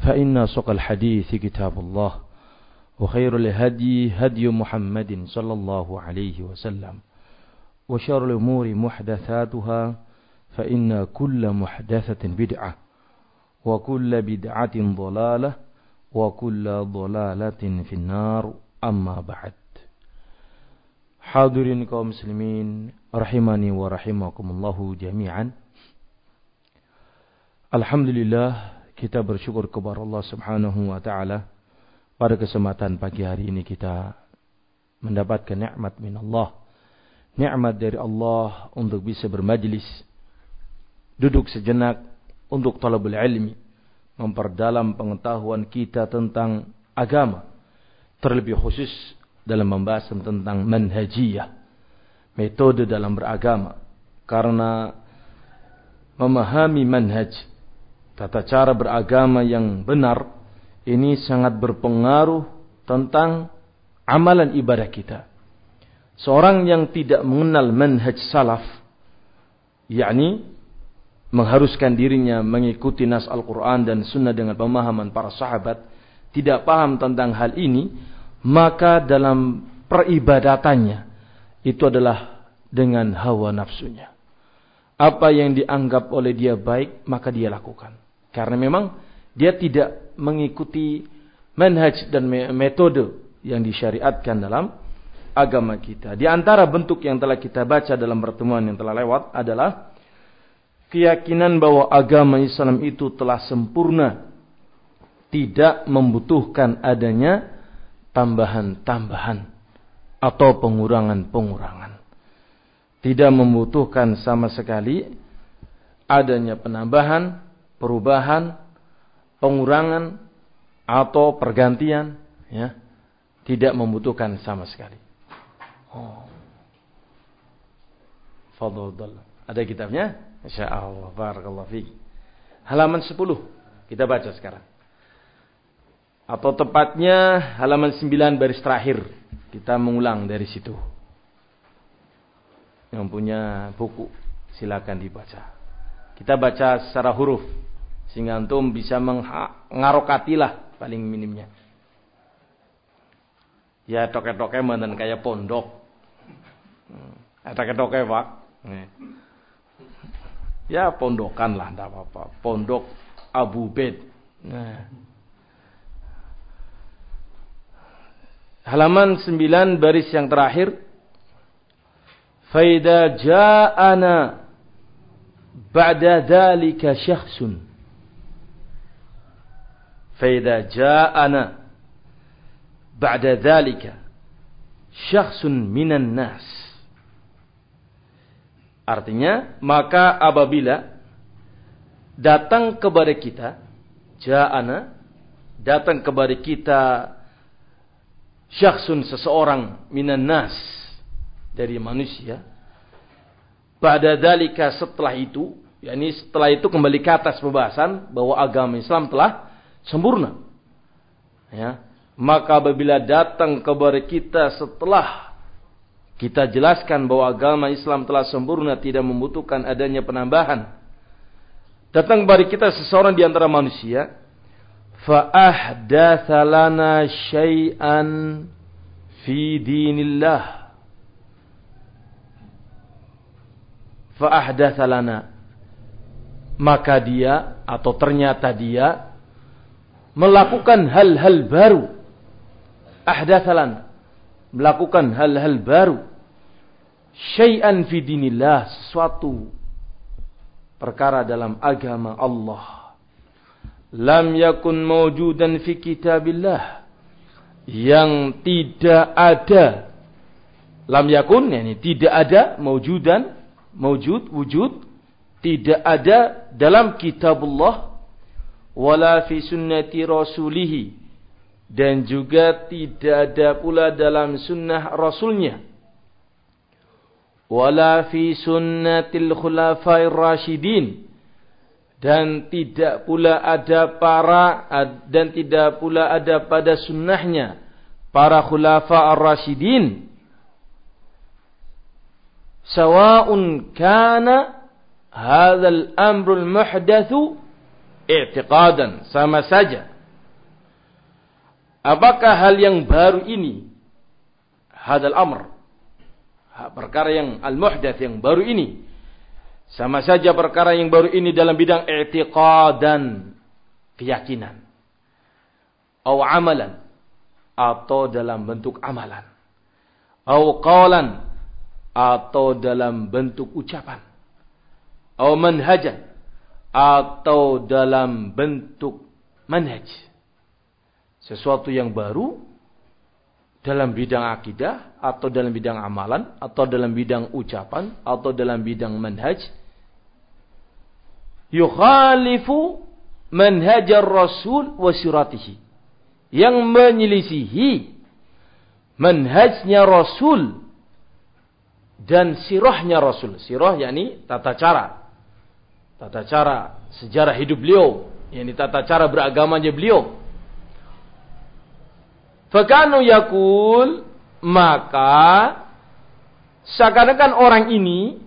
فإن سق الحديث كتاب الله وخير الهدي هدي محمد صلى الله عليه وسلم وشر الأمور محدثاتها فإن كل محدثة بدعة وكل بدعة ضلالة وكل ضلالة في النار أما بعد Hadirin kaum muslimin rahimani wa rahimakumullahu jami'an. Alhamdulillah kita bersyukur kepada Allah Subhanahu wa taala pada kesempatan pagi hari ini kita mendapatkan nikmat min Allah. Nikmat dari Allah untuk bisa bermajlis, duduk sejenak untuk talabul ilmi, memperdalam pengetahuan kita tentang agama, terlebih khusus dalam membahas tentang manhajiyah, metode dalam beragama. Karena memahami manhaj tata cara beragama yang benar ini sangat berpengaruh tentang amalan ibadah kita. Seorang yang tidak mengenal manhaj salaf, yakni mengharuskan dirinya mengikuti nas Al-Quran dan Sunnah dengan pemahaman para sahabat, tidak paham tentang hal ini, maka dalam peribadatannya itu adalah dengan hawa nafsunya. Apa yang dianggap oleh dia baik, maka dia lakukan. Karena memang dia tidak mengikuti manhaj dan metode yang disyariatkan dalam agama kita. Di antara bentuk yang telah kita baca dalam pertemuan yang telah lewat adalah keyakinan bahwa agama Islam itu telah sempurna, tidak membutuhkan adanya tambahan-tambahan atau pengurangan-pengurangan. Tidak membutuhkan sama sekali adanya penambahan perubahan, pengurangan atau pergantian, ya, tidak membutuhkan sama sekali. Oh. Fadl Ada kitabnya? Masya Allah. Barakallahu fiqh. Halaman 10. Kita baca sekarang. Atau tepatnya halaman 9 baris terakhir. Kita mengulang dari situ. Yang punya buku. Silakan dibaca. Kita baca secara huruf. Sehingga antum bisa mengarokatilah paling minimnya. Ya toke-toke mantan kayak pondok. Hmm. Toke-toke pak. Ya pondokan lah, tidak apa-apa. Pondok Abu Bed. Nah. Halaman 9 baris yang terakhir. Faida ja'ana ba'da dhalika syakhsun فإذا جاءنا بعد ذلك شخص من الناس Artinya, maka apabila datang kepada kita, ja'ana, datang kepada kita syakhsun seseorang minan nas dari manusia, pada dalika setelah itu, yakni setelah itu kembali ke atas pembahasan bahwa agama Islam telah sempurna. Ya. Maka apabila datang kepada kita setelah kita jelaskan bahwa agama Islam telah sempurna tidak membutuhkan adanya penambahan. Datang kepada kita seseorang di antara manusia, fa'ahdatsa lana syai'an fi dinillah. Fa'ahdatsa lana maka dia atau ternyata dia melakukan hal-hal baru. Ahdathalan. Melakukan hal-hal baru. Syai'an fi dinillah. Sesuatu perkara dalam agama Allah. Lam yakun mawjudan fi kitabillah. Yang tidak ada. Lam yakun, yani tidak ada mawjudan, mawjud, wujud. Tidak ada dalam kitabullah wala fi sunnati rasulih dan juga tidak ada pula dalam sunnah rasulnya. Wala fi sunnatil khulafair rasyidin. Dan tidak pula ada para dan tidak pula ada pada sunnahnya para khulafa ar-rasyidin. Sawa'un kana hadzal amrul muhdatsu i'tiqadan sama saja. Apakah hal yang baru ini hadal amr perkara yang al-muhdath yang baru ini sama saja perkara yang baru ini dalam bidang i'tiqadan keyakinan atau amalan atau dalam bentuk amalan atau qalan atau dalam bentuk ucapan atau manhajan atau dalam bentuk manhaj. Sesuatu yang baru dalam bidang akidah atau dalam bidang amalan atau dalam bidang ucapan atau dalam bidang manhaj yukhalifu manhajar rasul wa siratihi. Yang menyelisihi manhajnya rasul dan sirahnya rasul. Sirah yakni tata cara tata cara sejarah hidup beliau yakni tata cara beragamanya beliau. Fakanu yakul maka seakan-akan orang ini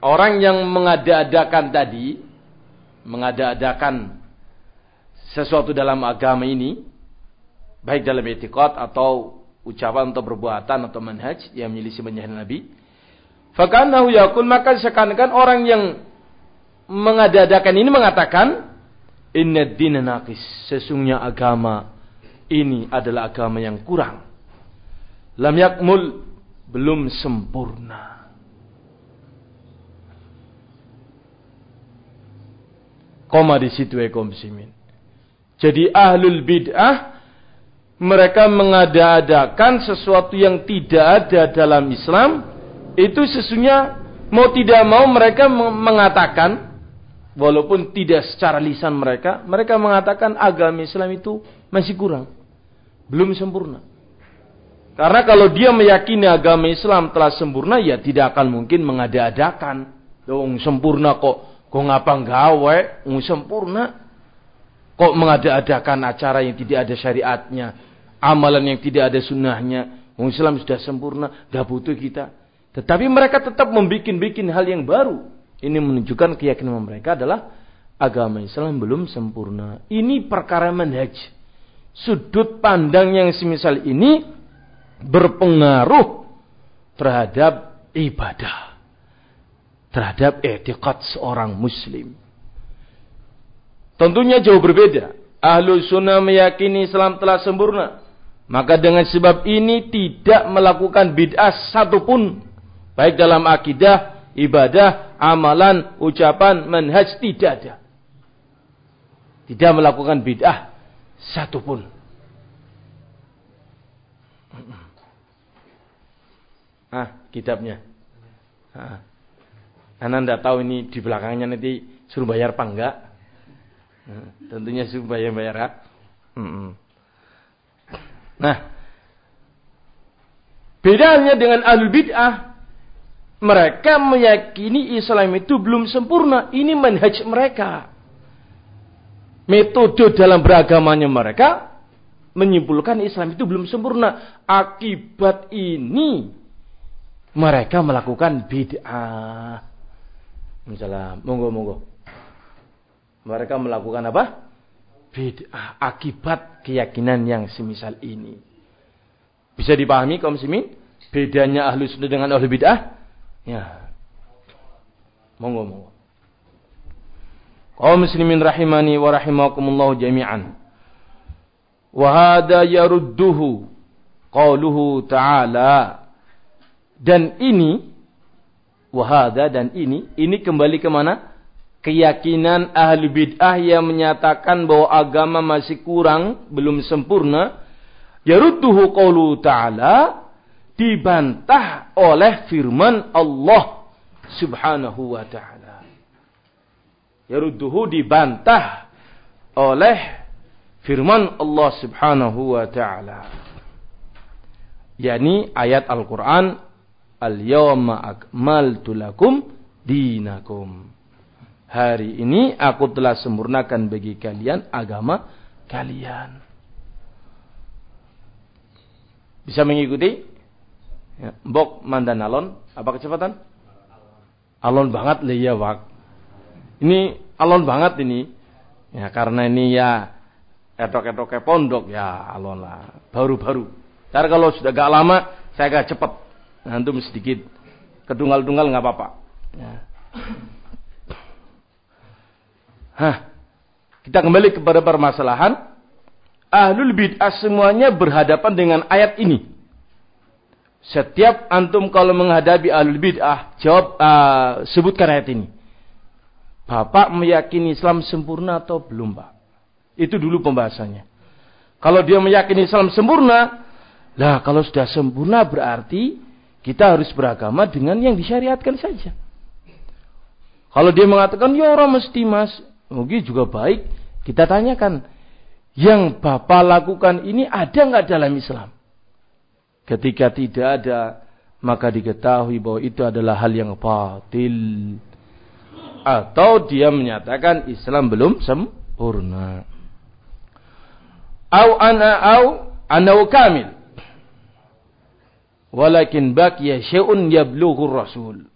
orang yang mengada-adakan tadi mengada-adakan sesuatu dalam agama ini baik dalam etikot atau ucapan atau perbuatan atau manhaj yang menyelisih manhaj Nabi fakanahu yakul maka seakan-akan orang yang mengada-adakan ini mengatakan inna dina naqis sesungguhnya agama ini adalah agama yang kurang. Lam yakmul belum sempurna. Koma di situ ekom simin. Jadi ahlul bid'ah mereka mengada-adakan sesuatu yang tidak ada dalam Islam itu sesungguhnya mau tidak mau mereka mengatakan walaupun tidak secara lisan mereka mereka mengatakan agama Islam itu masih kurang belum sempurna. Karena kalau dia meyakini agama Islam telah sempurna, ya tidak akan mungkin mengada-adakan. Dong sempurna kok, kok ngapa gawe, um, sempurna. Kok mengada-adakan acara yang tidak ada syariatnya, amalan yang tidak ada sunnahnya. Um, Islam sudah sempurna, gak butuh kita. Tetapi mereka tetap membuat-bikin hal yang baru. Ini menunjukkan keyakinan mereka adalah agama Islam belum sempurna. Ini perkara manhaj sudut pandang yang semisal ini berpengaruh terhadap ibadah. Terhadap etikat seorang muslim. Tentunya jauh berbeda. Ahlu sunnah meyakini Islam telah sempurna. Maka dengan sebab ini tidak melakukan bid'ah satupun. Baik dalam akidah, ibadah, amalan, ucapan, manhaj, tidak ada. Tidak melakukan bid'ah satu pun. Ah, kitabnya. Ah. Anda tidak tahu ini di belakangnya nanti suruh bayar apa enggak? Nah, tentunya suruh bayar-bayar. Ya. Nah, bedanya dengan ahlul bid'ah, mereka meyakini Islam itu belum sempurna. Ini manhaj mereka metode dalam beragamanya mereka menyimpulkan Islam itu belum sempurna. Akibat ini mereka melakukan bid'ah. Misalnya, monggo monggo. Mereka melakukan apa? Bid'ah akibat keyakinan yang semisal ini. Bisa dipahami kaum muslimin? Bedanya ahlu sunnah dengan ahlu bid'ah? Ya. Monggo monggo. Kaum muslimin rahimani wa rahimakumullah jami'an. Wa hada yarudduhu qauluhu ta'ala. Dan ini wahada dan ini ini kembali ke mana? Keyakinan ahli bid'ah yang menyatakan bahwa agama masih kurang belum sempurna. Yarudduhu qauluhu ta'ala dibantah oleh firman Allah subhanahu wa ta'ala Yarudduhu dibantah oleh firman Allah Subhanahu wa taala. yakni ayat Al-Qur'an Al-yawma akmaltu lakum dinakum. Hari ini aku telah sempurnakan bagi kalian agama kalian. Bisa mengikuti? Ya, mbok mandan alon, apa kecepatan? Alon banget le ya wak. Ini alon banget ini. Ya karena ini ya etok-etok pondok ya alon lah. Baru-baru. Karena kalau sudah gak lama saya agak cepat. Antum sedikit kedunggal-dunggal nggak apa-apa. Ya. Hah. Kita kembali kepada permasalahan. Ahlul bid'ah semuanya berhadapan dengan ayat ini. Setiap antum kalau menghadapi ahlul bid'ah, jawab uh, sebutkan ayat ini. Bapak meyakini Islam sempurna atau belum, Pak? Itu dulu pembahasannya. Kalau dia meyakini Islam sempurna, lah kalau sudah sempurna berarti kita harus beragama dengan yang disyariatkan saja. Kalau dia mengatakan, ya orang mesti mas, mungkin juga baik. Kita tanyakan, yang Bapak lakukan ini ada nggak dalam Islam? Ketika tidak ada, maka diketahui bahwa itu adalah hal yang batil. Atau dia menyatakan Islam belum sempurna. Au ana au anau kamil walakin baqiya syai'un yablughu rasul.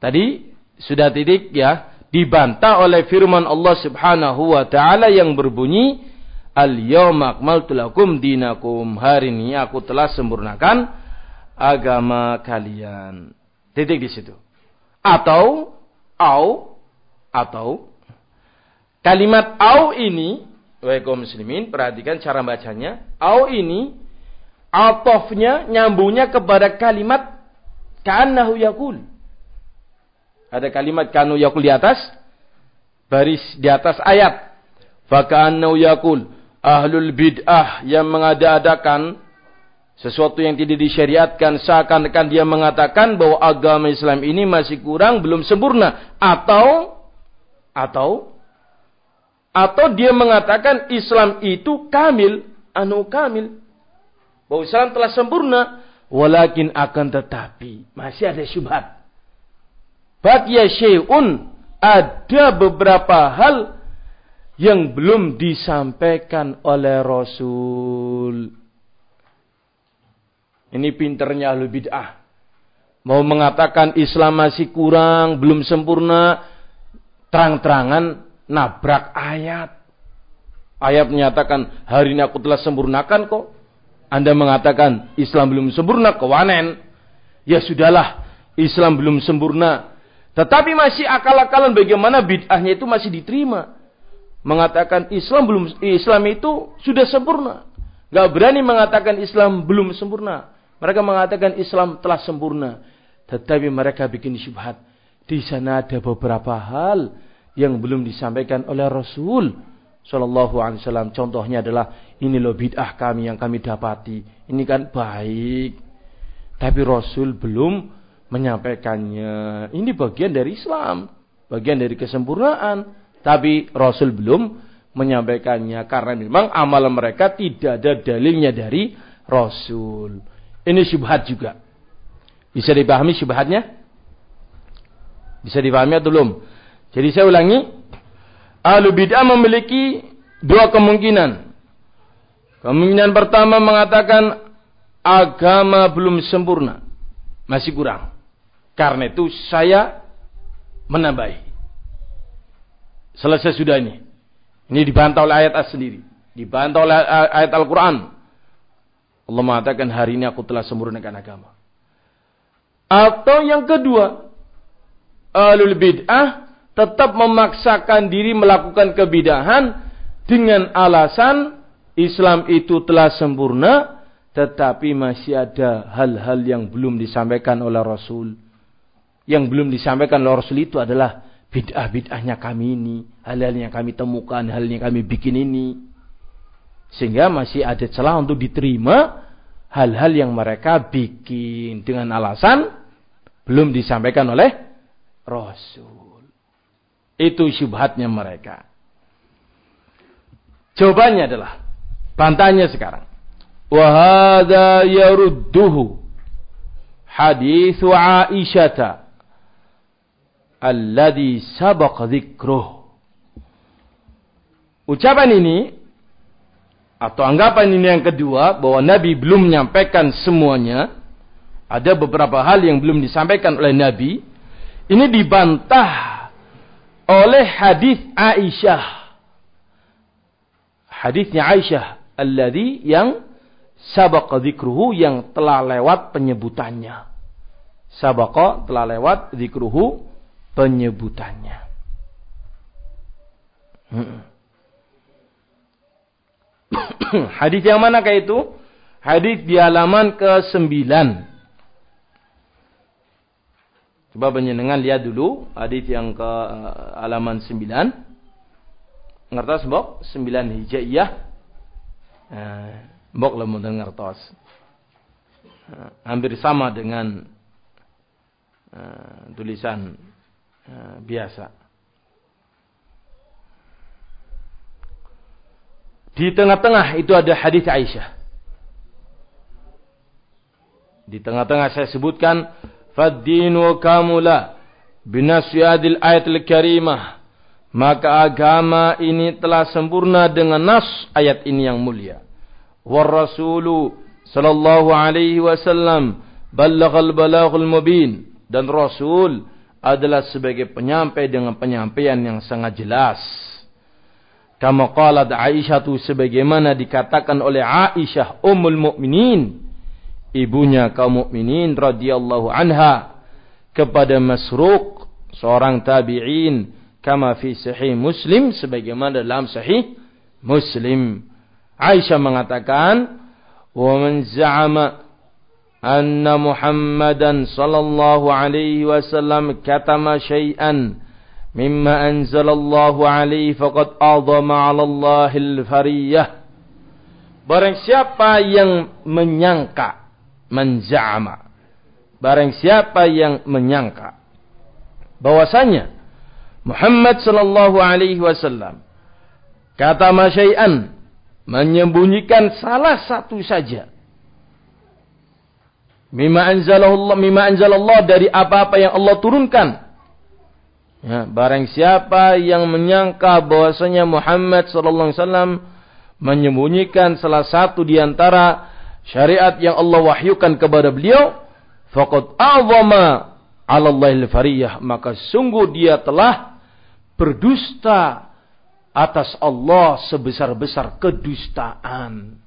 Tadi sudah titik ya, dibantah oleh firman Allah Subhanahu wa taala yang berbunyi Al-yawma akmaltu lakum dinakum. Hari ini aku telah sempurnakan agama kalian. Titik di situ. Atau au atau kalimat au ini wahai muslimin perhatikan cara bacanya. Au ini atofnya nyambungnya kepada kalimat kanahu yakul. Ada kalimat kanu yakul di atas baris di atas ayat. Fakanahu yakul ahlul bid'ah yang mengada-adakan sesuatu yang tidak disyariatkan seakan-akan dia mengatakan bahwa agama Islam ini masih kurang belum sempurna atau atau atau dia mengatakan Islam itu kamil anu kamil bahwa Islam telah sempurna, walakin akan tetapi masih ada syubhat. Bagiya syai'un ada beberapa hal yang belum disampaikan oleh Rasul. Ini pinternya ahlu bid'ah. Mau mengatakan Islam masih kurang, belum sempurna, terang-terangan nabrak ayat. Ayat menyatakan hari ini aku telah sempurnakan kok. Anda mengatakan Islam belum sempurna, kewanen. Ya sudahlah, Islam belum sempurna. Tetapi masih akal-akalan bagaimana bid'ahnya itu masih diterima. Mengatakan Islam belum Islam itu sudah sempurna. Gak berani mengatakan Islam belum sempurna. Mereka mengatakan Islam telah sempurna. Tetapi mereka bikin syubhat. Di sana ada beberapa hal yang belum disampaikan oleh Rasul Shallallahu Alaihi Wasallam. Contohnya adalah ini loh bid'ah kami yang kami dapati. Ini kan baik. Tapi Rasul belum menyampaikannya. Ini bagian dari Islam. Bagian dari kesempurnaan. Tapi Rasul belum menyampaikannya. Karena memang amalan mereka tidak ada dalilnya dari Rasul. Ini syubhat juga. Bisa dipahami syubhatnya? Bisa dipahami atau belum? Jadi saya ulangi. Ahlu bid'ah memiliki dua kemungkinan. Kemungkinan pertama mengatakan agama belum sempurna. Masih kurang. Karena itu saya menambahi. Selesai sudah ini. Ini dibantah oleh ayat as sendiri. Dibantah oleh ayat Al-Quran. Allah mengatakan hari ini aku telah sempurnakan agama. Atau yang kedua. Alul bid'ah tetap memaksakan diri melakukan kebidahan dengan alasan Islam itu telah sempurna tetapi masih ada hal-hal yang belum disampaikan oleh Rasul. Yang belum disampaikan oleh Rasul itu adalah bid'ah-bid'ahnya kami ini, hal-hal yang kami temukan, hal yang kami bikin ini. Sehingga masih ada celah untuk diterima hal-hal yang mereka bikin dengan alasan belum disampaikan oleh Rasul. Itu syubhatnya mereka. Jawabannya adalah bantahannya sekarang. Wahada yarudduhu hadithu Aisyata alladhi sabaq dzikruh. Ucapan ini atau anggapan ini yang kedua bahwa Nabi belum menyampaikan semuanya. Ada beberapa hal yang belum disampaikan oleh Nabi. Ini dibantah oleh hadis Aisyah hadisnya Aisyah alladhi yang sabaqa dzikruhu yang telah lewat penyebutannya. Sabaqa telah lewat dzikruhu penyebutannya. Hmm. hadis yang manakah itu? Hadis di halaman ke-9. Coba penjenengan lihat dulu hadis yang ke halaman 9 ngertos mbok 9 hijaiyah eh, mbok lemu ngertos eh, hampir sama dengan eh, tulisan eh, biasa. Di tengah-tengah itu ada hadis Aisyah. Di tengah-tengah saya sebutkan faddinu kamula binasyadil ayatil karimah. Maka agama ini telah sempurna dengan nas ayat ini yang mulia. War rasulu sallallahu alaihi wasallam ballaghal balaghul mubin. Dan rasul adalah sebagai penyampai dengan penyampaian yang sangat jelas. Kama qalat Aisyah tu sebagaimana dikatakan oleh Aisyah ummul mukminin ibunya kaum mukminin radhiyallahu anha kepada Masruq seorang tabi'in kama fi sahih Muslim sebagaimana dalam sahih Muslim. Aisyah mengatakan, "Wa man za'ama anna Muhammadan sallallahu alaihi wasallam katama syai'an mimma anzalallahu alaihi faqad a'zama 'ala Allahil fariyah." Barang siapa yang menyangka, menjama. Barang siapa yang menyangka bahwasanya Muhammad sallallahu alaihi wasallam kata masyai'an menyembunyikan salah satu saja mimma anzalallah mimma anzalallah dari apa-apa yang Allah turunkan ya, barang siapa yang menyangka bahwasanya Muhammad sallallahu alaihi wasallam menyembunyikan salah satu di antara syariat yang Allah wahyukan kepada beliau faqad a'zama 'ala fariyah maka sungguh dia telah berdusta atas Allah sebesar-besar kedustaan.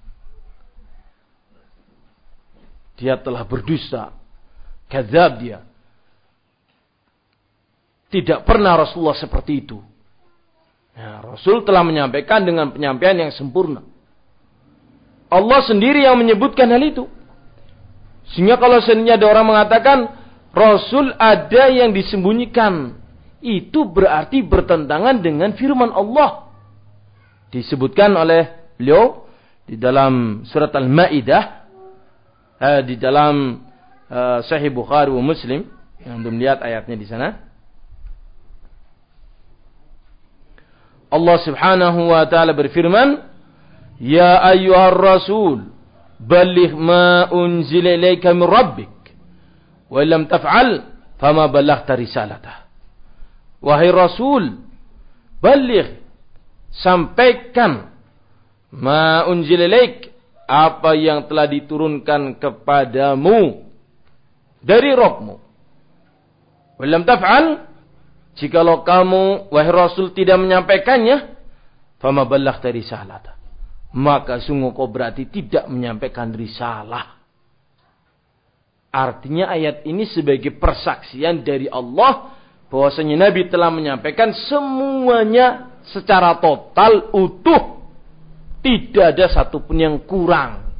Dia telah berdusta. Kadzab dia. Tidak pernah Rasulullah seperti itu. Ya, Rasul telah menyampaikan dengan penyampaian yang sempurna. Allah sendiri yang menyebutkan hal itu. Sehingga kalau seandainya ada orang mengatakan Rasul ada yang disembunyikan itu berarti bertentangan dengan firman Allah. Disebutkan oleh beliau di dalam surat Al-Maidah eh, di dalam eh, Sahih Bukhari Muslim yang belum lihat ayatnya di sana. Allah Subhanahu wa taala berfirman, "Ya ayyuhar rasul, balligh ma unzila ilaika min rabbik, wa lam taf'al fama ballaghta risalatah." Wahai Rasul, balik sampaikan ma unzililaik apa yang telah diturunkan kepadamu dari Rabbmu. Walam taf'al jikalau kamu wahai Rasul tidak menyampaikannya, fama ballaghta risalata. Maka sungguh kau berarti tidak menyampaikan risalah. Artinya ayat ini sebagai persaksian dari Allah bahwasanya Nabi telah menyampaikan semuanya secara total utuh tidak ada satupun yang kurang.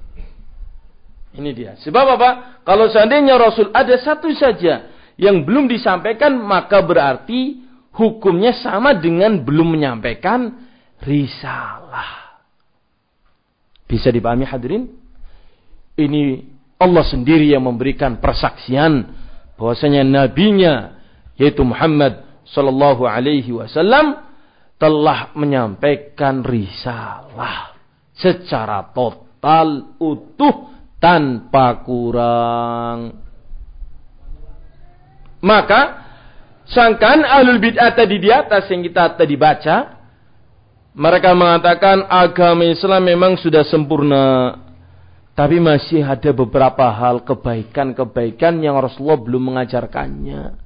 Ini dia. Sebab apa? Kalau seandainya Rasul ada satu saja yang belum disampaikan maka berarti hukumnya sama dengan belum menyampaikan risalah. Bisa dipahami hadirin? Ini Allah sendiri yang memberikan persaksian bahwasanya nabinya yaitu Muhammad sallallahu alaihi wasallam telah menyampaikan risalah secara total utuh tanpa kurang. Maka sangkan ahlul bid'ah tadi di atas yang kita tadi baca, mereka mengatakan agama Islam memang sudah sempurna. Tapi masih ada beberapa hal kebaikan-kebaikan yang Rasulullah belum mengajarkannya.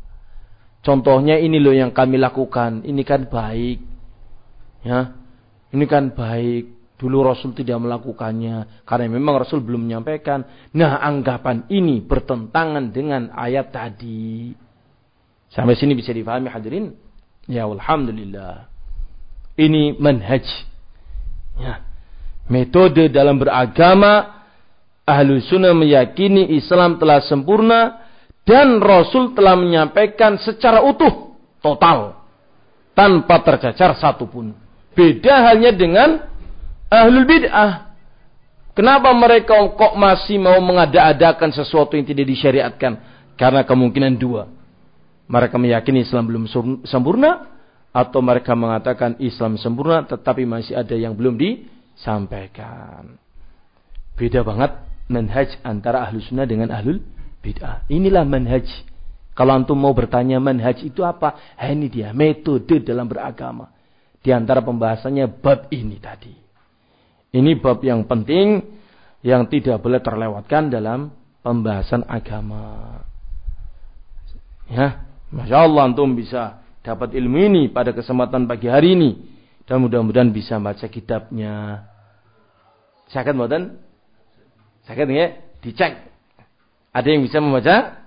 Contohnya ini loh yang kami lakukan. Ini kan baik. Ya. Ini kan baik. Dulu Rasul tidak melakukannya. Karena memang Rasul belum menyampaikan. Nah anggapan ini bertentangan dengan ayat tadi. Sampai sini bisa difahami hadirin? Ya Alhamdulillah. Ini manhaj. Ya. Metode dalam beragama Ahlu sunnah meyakini Islam telah sempurna dan Rasul telah menyampaikan secara utuh, total, tanpa tercacar satupun. Beda halnya dengan ahlul bid'ah. Kenapa mereka kok masih mau mengada-adakan sesuatu yang tidak disyariatkan? Karena kemungkinan dua. Mereka meyakini Islam belum sempurna atau mereka mengatakan Islam sempurna tetapi masih ada yang belum disampaikan. Beda banget manhaj antara ahlu sunnah dengan ahlul bid'ah. Inilah manhaj. Kalau antum mau bertanya manhaj itu apa? Ini dia metode dalam beragama. Di antara pembahasannya bab ini tadi. Ini bab yang penting yang tidak boleh terlewatkan dalam pembahasan agama. Ya, masya Allah antum bisa dapat ilmu ini pada kesempatan pagi hari ini dan mudah-mudahan bisa baca kitabnya. Saya akan buatan Sakit ya? Dicek. Ada yang bisa membaca?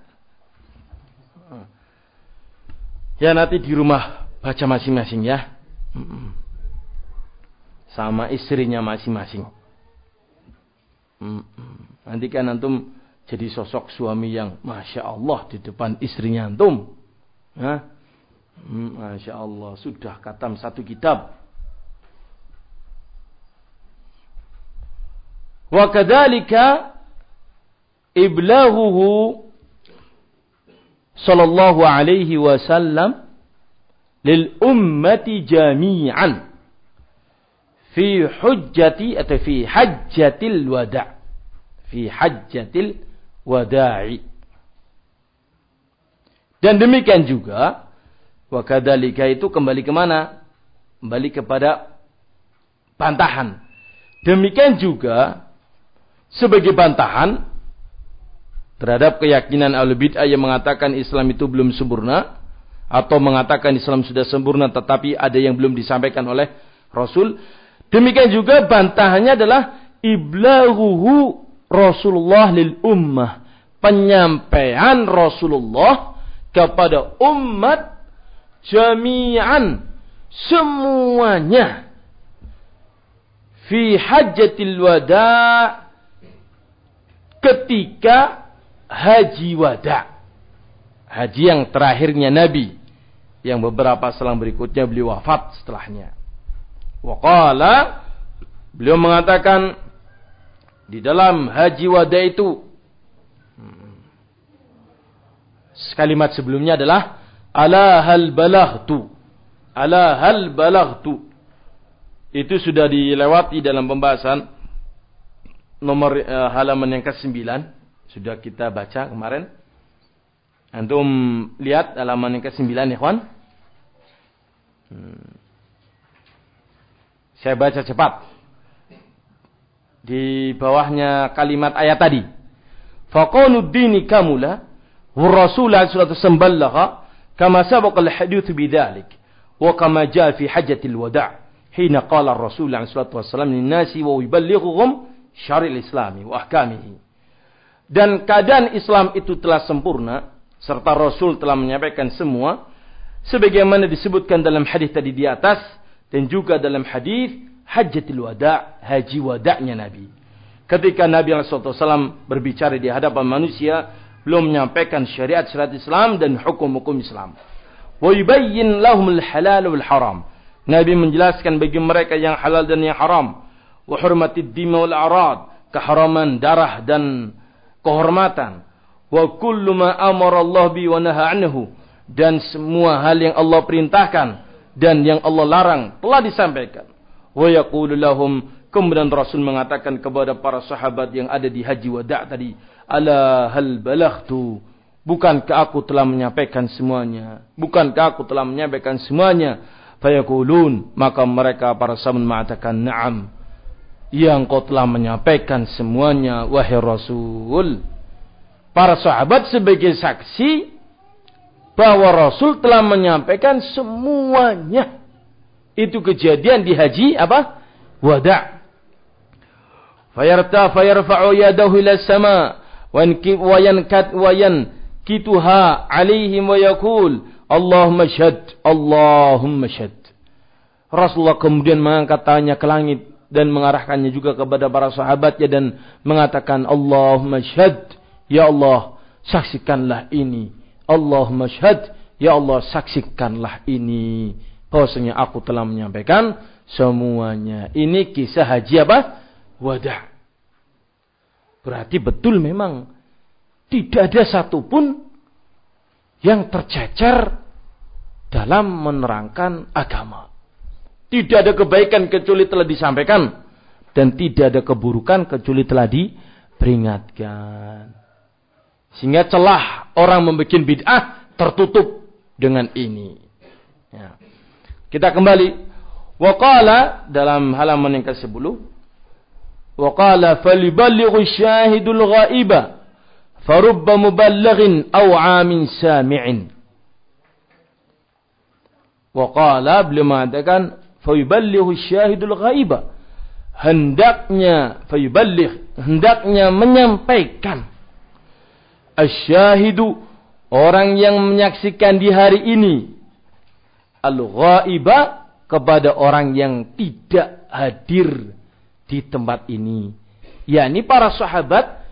Ya nanti di rumah baca masing-masing ya. Sama istrinya masing-masing. Nanti kan antum jadi sosok suami yang Masya Allah di depan istrinya antum. Ya? Masya Allah sudah katam satu kitab. Wa kadzalika iblaghuhu sallallahu alaihi wasallam lil ummati jami'an fi hujjati atau fi hajjatil wada' fi hajjatil wada'i. Dan demikian juga wa kadzalika itu kembali ke mana? Kembali kepada bantahan. Demikian juga sebagai bantahan terhadap keyakinan al bid'ah yang mengatakan Islam itu belum sempurna atau mengatakan Islam sudah sempurna tetapi ada yang belum disampaikan oleh Rasul. Demikian juga bantahannya adalah iblahuhu Rasulullah lil ummah. Penyampaian Rasulullah kepada umat jami'an semuanya fi hajjatil wada' ketika haji wada. Haji yang terakhirnya Nabi. Yang beberapa selang berikutnya beliau wafat setelahnya. Waqala beliau mengatakan di dalam haji wada itu hmm, kalimat sebelumnya adalah ala hal balaghtu ala hal balaghtu itu sudah dilewati dalam pembahasan nomor uh, halaman yang ke-9 sudah kita baca kemarin. Antum lihat halaman yang ke-9 ya, kawan. Hmm. Saya baca cepat. Di bawahnya kalimat ayat tadi. Faqanud dini kamula wa rasul sallallahu kama sabaqa al-hadith bidzalik wa kama jaa fi hajjatil wada' hina qala ar-rasul sallallahu wasallam lin-nasi wa yuballighuhum syaril islami wa ahkamihi. Dan keadaan Islam itu telah sempurna, serta Rasul telah menyampaikan semua, sebagaimana disebutkan dalam hadis tadi di atas, dan juga dalam hadis Hajjatul Wada, haji wada'nya Nabi. Ketika Nabi SAW berbicara di hadapan manusia, belum menyampaikan syariat-syariat Islam dan hukum-hukum Islam. Wa yubayyin lahumul halal wal haram. Nabi menjelaskan bagi mereka yang halal dan yang haram wa hurmatid dima wal arad, keharaman darah dan kehormatan. Wa kullu ma amara Allah bi wa anhu dan semua hal yang Allah perintahkan dan yang Allah larang telah disampaikan. Wa yaqulu kemudian Rasul mengatakan kepada para sahabat yang ada di haji wada' tadi, "Ala hal balaghtu?" Bukankah aku telah menyampaikan semuanya? Bukankah aku telah menyampaikan semuanya? Fayaqulun, maka mereka para sahabat mengatakan, "Na'am." Yang kau telah menyampaikan semuanya wahai Rasul. Para sahabat sebagai saksi bahwa Rasul telah menyampaikan semuanya. Itu kejadian di haji apa? Wada. Fayarta fayarfa'u yadahu ila sama wa yankat wa yankituha alaihim wa yaqul Allahumma syad Allahumma syad. Rasulullah kemudian mengangkat tangannya ke langit dan mengarahkannya juga kepada para sahabatnya dan mengatakan Allahumma syad ya Allah saksikanlah ini Allahumma syahad, ya Allah saksikanlah ini. Bahwasanya aku telah menyampaikan semuanya. Ini kisah haji apa? Wada. Berarti betul memang tidak ada satupun yang tercecer dalam menerangkan agama. Tidak ada kebaikan kecuali telah disampaikan dan tidak ada keburukan kecuali telah diperingatkan. Sehingga celah orang membuat bid'ah tertutup dengan ini. Ya. Kita kembali. Waqala dalam halaman yang ke-10. Waqala faliballighu syahidul ghaiba. Farubba muballighin aw amin sami'in. Waqala beliau mengatakan fayuballighu syahidul ghaiba. Hendaknya fayuballigh hendaknya menyampaikan asyahidu orang yang menyaksikan di hari ini. Al-ghaiba kepada orang yang tidak hadir di tempat ini. Yakni para sahabat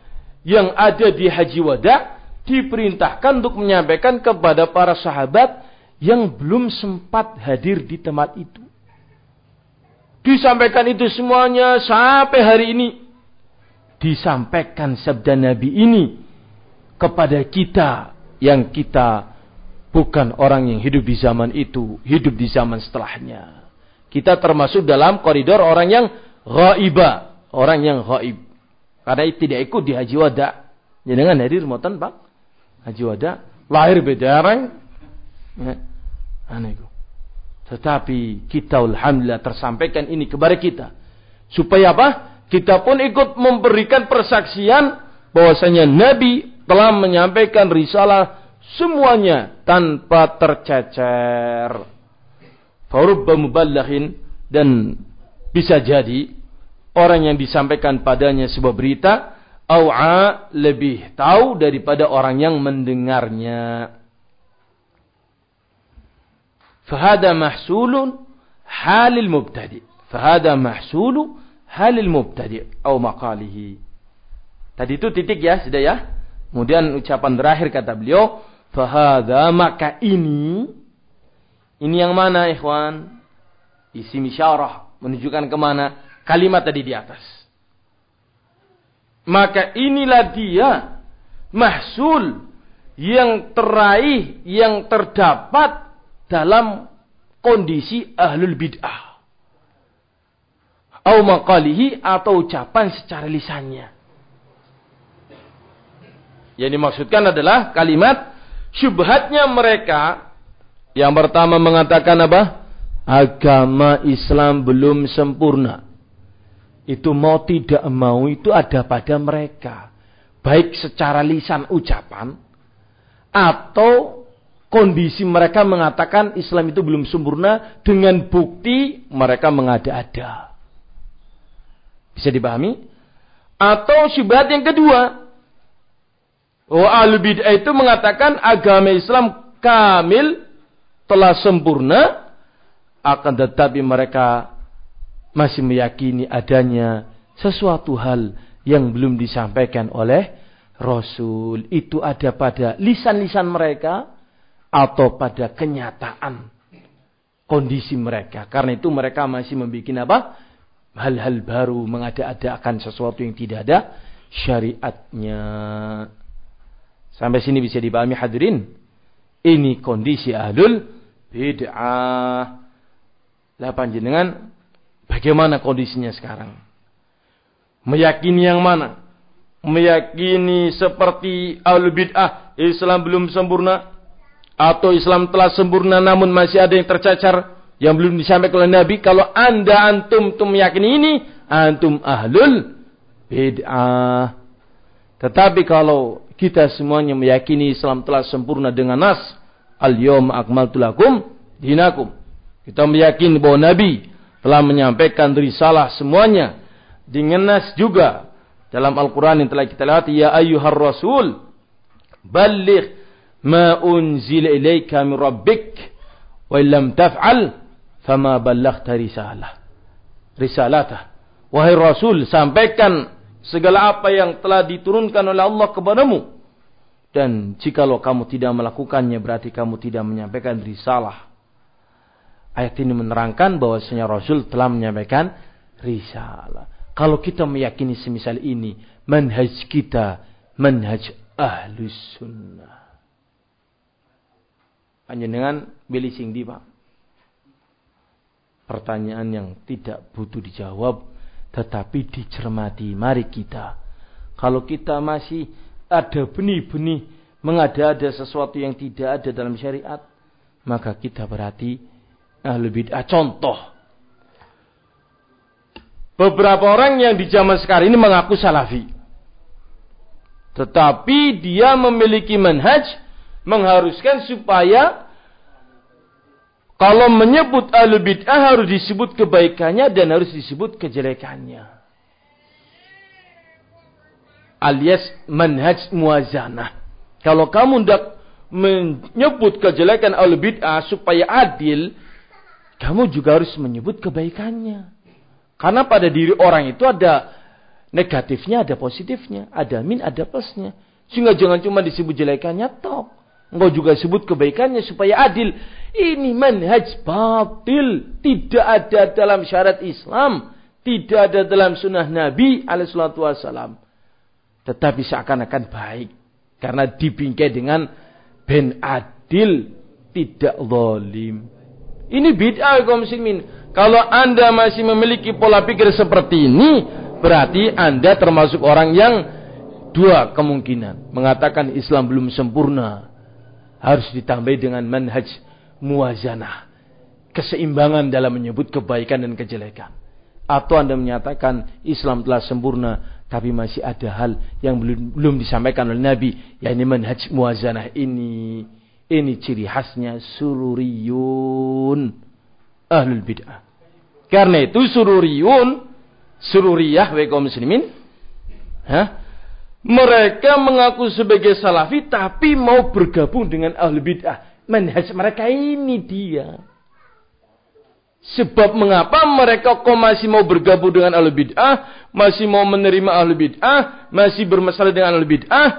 yang ada di haji wada diperintahkan untuk menyampaikan kepada para sahabat yang belum sempat hadir di tempat itu. Disampaikan itu semuanya sampai hari ini. Disampaikan sabda Nabi ini kepada kita yang kita bukan orang yang hidup di zaman itu, hidup di zaman setelahnya. Kita termasuk dalam koridor orang yang ghaiba, orang yang ghaib. Karena tidak ikut di haji wada. Jangan hadir motan Pak. Haji wada lahir beda orang. Ya. Aneh Tetapi kita alhamdulillah tersampaikan ini kepada kita. Supaya apa? Kita pun ikut memberikan persaksian bahwasanya Nabi telah menyampaikan risalah semuanya tanpa tercecer. Farubba muballighin dan bisa jadi orang yang disampaikan padanya sebuah berita au'a lebih tahu daripada orang yang mendengarnya. Fahada mahsulun halil mubtadi. Fahada mahsulu halil mubtadi. Atau maqalihi. Tadi itu titik ya, sudah ya. Kemudian ucapan terakhir kata beliau, fahada maka ini ini yang mana ikhwan? Isi misyarah menunjukkan ke mana? Kalimat tadi di atas. Maka inilah dia mahsul yang teraih, yang terdapat dalam kondisi ahlul bid'ah. Au maqalihi atau ucapan secara lisannya. Yang dimaksudkan adalah kalimat syubhatnya mereka yang pertama mengatakan apa? Agama Islam belum sempurna. Itu mau tidak mau itu ada pada mereka. Baik secara lisan ucapan atau kondisi mereka mengatakan Islam itu belum sempurna dengan bukti mereka mengada-ada. Bisa dipahami? Atau syubhat yang kedua, Wa ahlu bid'ah itu mengatakan agama Islam kamil telah sempurna akan tetapi mereka masih meyakini adanya sesuatu hal yang belum disampaikan oleh Rasul. Itu ada pada lisan-lisan mereka atau pada kenyataan kondisi mereka. Karena itu mereka masih membuat apa? Hal-hal baru mengada-adakan sesuatu yang tidak ada syariatnya. Sampai sini bisa dipahami hadirin. Ini kondisi ahlul bid'ah. Lah panjenengan bagaimana kondisinya sekarang? Meyakini yang mana? Meyakini seperti al bid'ah Islam belum sempurna atau Islam telah sempurna namun masih ada yang tercacar yang belum disampaikan oleh Nabi. Kalau anda antum tum meyakini ini, antum ahlul bid'ah. Tetapi kalau kita semuanya meyakini Islam telah sempurna dengan nas, al-yawma akmaltu lakum dinakum. Kita meyakini bahwa Nabi telah menyampaikan risalah semuanya dengan nas juga. Dalam Al-Quran yang telah kita lihat ya ayyuhar rasul balligh ma unzila ilaika min rabbik wa illam taf'al fama ballaghta risalah. Risalatah. Wahai rasul sampaikan segala apa yang telah diturunkan oleh Allah kepadamu dan jikalau kamu tidak melakukannya berarti kamu tidak menyampaikan risalah ayat ini menerangkan bahwasanya Rasul telah menyampaikan risalah kalau kita meyakini semisal ini, manhaj kita manhaj ahlus sunnah. Hanya dengan beli sing di Pak. Pertanyaan yang tidak butuh dijawab, tetapi dicermati. Mari kita. Kalau kita masih ada benih-benih mengada-ada sesuatu yang tidak ada dalam syariat, maka kita berarti ahli bid'ah. Contoh, Beberapa orang yang di zaman sekarang ini mengaku salafi. Tetapi dia memiliki manhaj mengharuskan supaya kalau menyebut ahlu bid'ah harus disebut kebaikannya dan harus disebut kejelekannya. Alias manhaj muazanah. Kalau kamu hendak menyebut kejelekan ahlu bid'ah supaya adil, kamu juga harus menyebut kebaikannya. Karena pada diri orang itu ada negatifnya, ada positifnya, ada min, ada plusnya. Sehingga jangan cuma disebut jelekannya tok. Engkau juga sebut kebaikannya supaya adil. Ini manhaj batil. Tidak ada dalam syarat Islam. Tidak ada dalam sunnah Nabi alaihissalam. Tetapi seakan-akan baik. Karena dibingkai dengan ben adil. Tidak zalim. Ini bid'ah kaum muslimin. Kalau Anda masih memiliki pola pikir seperti ini, berarti Anda termasuk orang yang dua kemungkinan. Mengatakan Islam belum sempurna. Harus ditambah dengan manhaj muazanah. Keseimbangan dalam menyebut kebaikan dan kejelekan. Atau Anda menyatakan Islam telah sempurna, tapi masih ada hal yang belum, belum disampaikan oleh Nabi. yakni manhaj muazanah ini. Ini ciri khasnya sururiyun. Ahlul bid'ah. Karena itu sururiyun, sururiyah wa muslimin, ha? Mereka mengaku sebagai salafi tapi mau bergabung dengan ahli bid'ah. Manhaj mereka ini dia. Sebab mengapa mereka kok masih mau bergabung dengan ahli bid'ah, masih mau menerima ahli bid'ah, masih bermasalah dengan ahli bid'ah,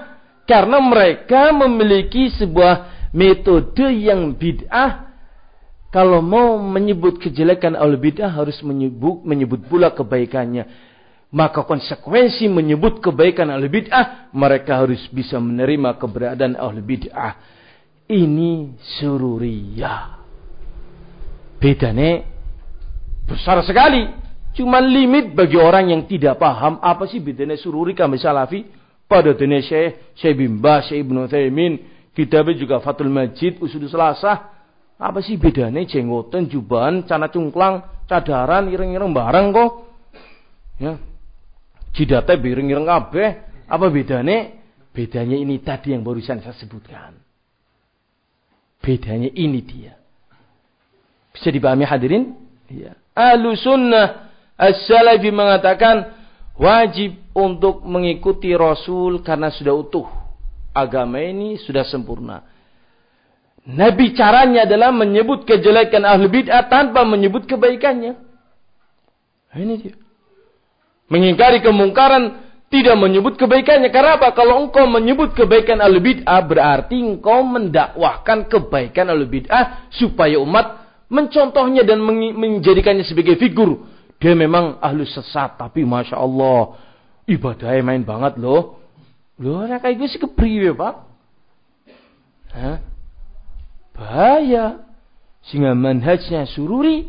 karena mereka memiliki sebuah metode yang bid'ah kalau mau menyebut kejelekan al bidah harus menyebut menyebut pula kebaikannya. Maka konsekuensi menyebut kebaikan al bid'ah mereka harus bisa menerima keberadaan al bid'ah. Ini sururiyah. Bedanya besar sekali. Cuma limit bagi orang yang tidak paham apa sih bedanya sururi kami salafi. Pada dunia Syekh, Syekh Bimba, Syekh Ibn Thaymin, kitabnya juga Fatul Majid, Usudus Selasah, apa sih bedanya jenggotan, jubahan, cana cungklang, cadaran, ireng-ireng bareng kok? Ya. Jidate bireng-ireng kabeh. Apa bedanya? Bedanya ini tadi yang barusan saya sebutkan. Bedanya ini dia. Bisa dipahami hadirin? Iya. Ahlu sunnah as-salafi mengatakan wajib untuk mengikuti Rasul karena sudah utuh. Agama ini sudah sempurna. Nabi caranya adalah menyebut kejelekan ahli bid'ah tanpa menyebut kebaikannya. Ini dia. Mengingkari kemungkaran tidak menyebut kebaikannya. Karena apa? Kalau engkau menyebut kebaikan ahli bid'ah berarti engkau mendakwahkan kebaikan ahli bid'ah supaya umat mencontohnya dan menjadikannya sebagai figur. Dia memang ahli sesat tapi Masya Allah ibadahnya main banget loh. Loh, kayak gue sih kepriwe pak. Hah? Bahaya. Sehingga manhajnya sururi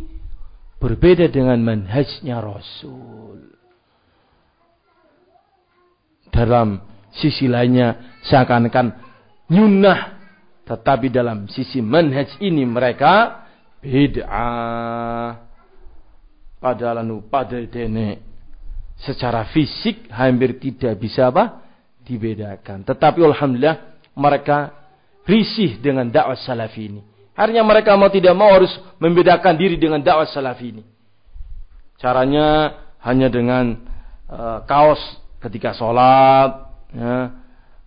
berbeda dengan manhajnya Rasul. Dalam sisi lainnya seakan-akan nyunah. Tetapi dalam sisi manhaj ini mereka bid'ah. Padahal anu pada dene secara fisik hampir tidak bisa apa? dibedakan. Tetapi alhamdulillah mereka risih dengan dakwah salafi ini. Artinya mereka mau tidak mau harus membedakan diri dengan dakwah salafi ini. Caranya hanya dengan uh, kaos ketika sholat, ya,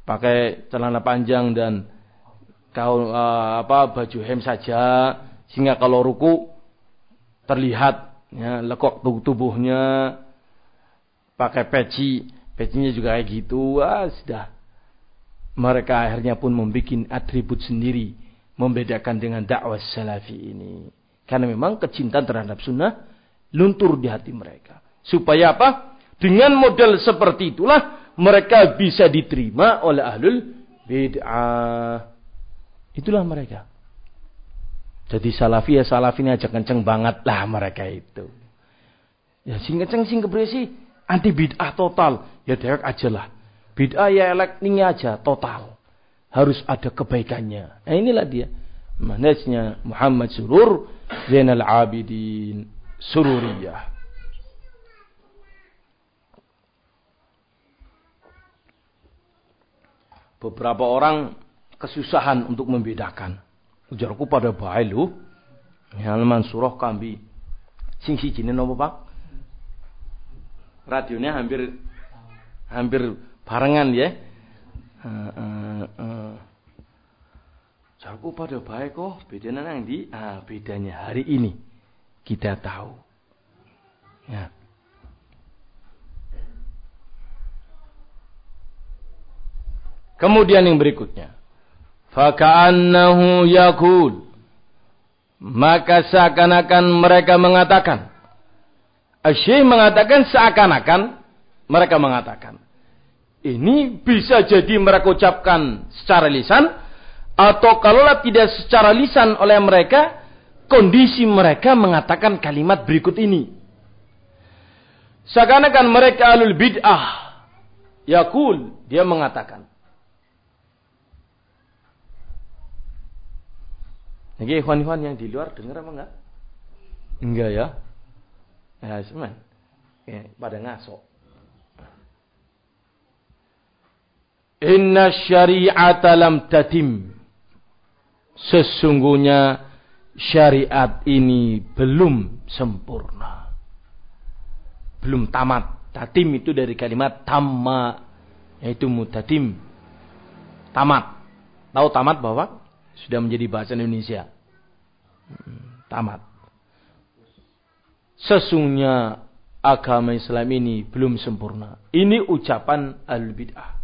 pakai celana panjang dan kau uh, apa baju hem saja, sehingga kalau ruku terlihat ya, lekuk tubuhnya, pakai peci, pecinya juga kayak gitu, ah, sudah mereka akhirnya pun membuat atribut sendiri membedakan dengan dakwah salafi ini. Karena memang kecintaan terhadap sunnah luntur di hati mereka. Supaya apa? Dengan model seperti itulah mereka bisa diterima oleh ahlul bid'ah. Itulah mereka. Jadi salafi ya salafi ini aja kenceng banget lah mereka itu. Ya sing kenceng sing kebresi anti bid'ah total. Ya dewek aja lah. Bid'ah ya elektingnya aja total. Harus ada kebaikannya. Nah inilah dia. Manhajnya Muhammad Surur Zainal Abidin Sururiyah. Beberapa orang kesusahan untuk membedakan. Ujarku pada baik lu. Halaman surah kambi. Sing si jinin apa pak? Radionya hampir hampir barengan ya. Uh, uh, uh. Jawaku pada baik kok, bedanya nang di, ah bedanya hari ini kita tahu. Ya. Kemudian yang berikutnya. Faka'annahu yakul. Maka seakan-akan mereka mengatakan. Asyik mengatakan seakan-akan mereka mengatakan. Ini bisa jadi mereka ucapkan secara lisan atau kalaulah tidak secara lisan oleh mereka, kondisi mereka mengatakan kalimat berikut ini. Seakan-akan mereka alul bid'ah. Yakul, dia mengatakan. Oke, ikhwan-ikhwan yang di luar dengar apa enggak? Enggak ya? Ya, semen. Ya, pada ngasok. Inna syari'ata lam tatim. Sesungguhnya syariat ini belum sempurna. Belum tamat. Tatim itu dari kalimat tamma. Yaitu mutatim. Tamat. Tahu tamat bahwa sudah menjadi bahasa Indonesia. Tamat. Sesungguhnya agama Islam ini belum sempurna. Ini ucapan al-bid'ah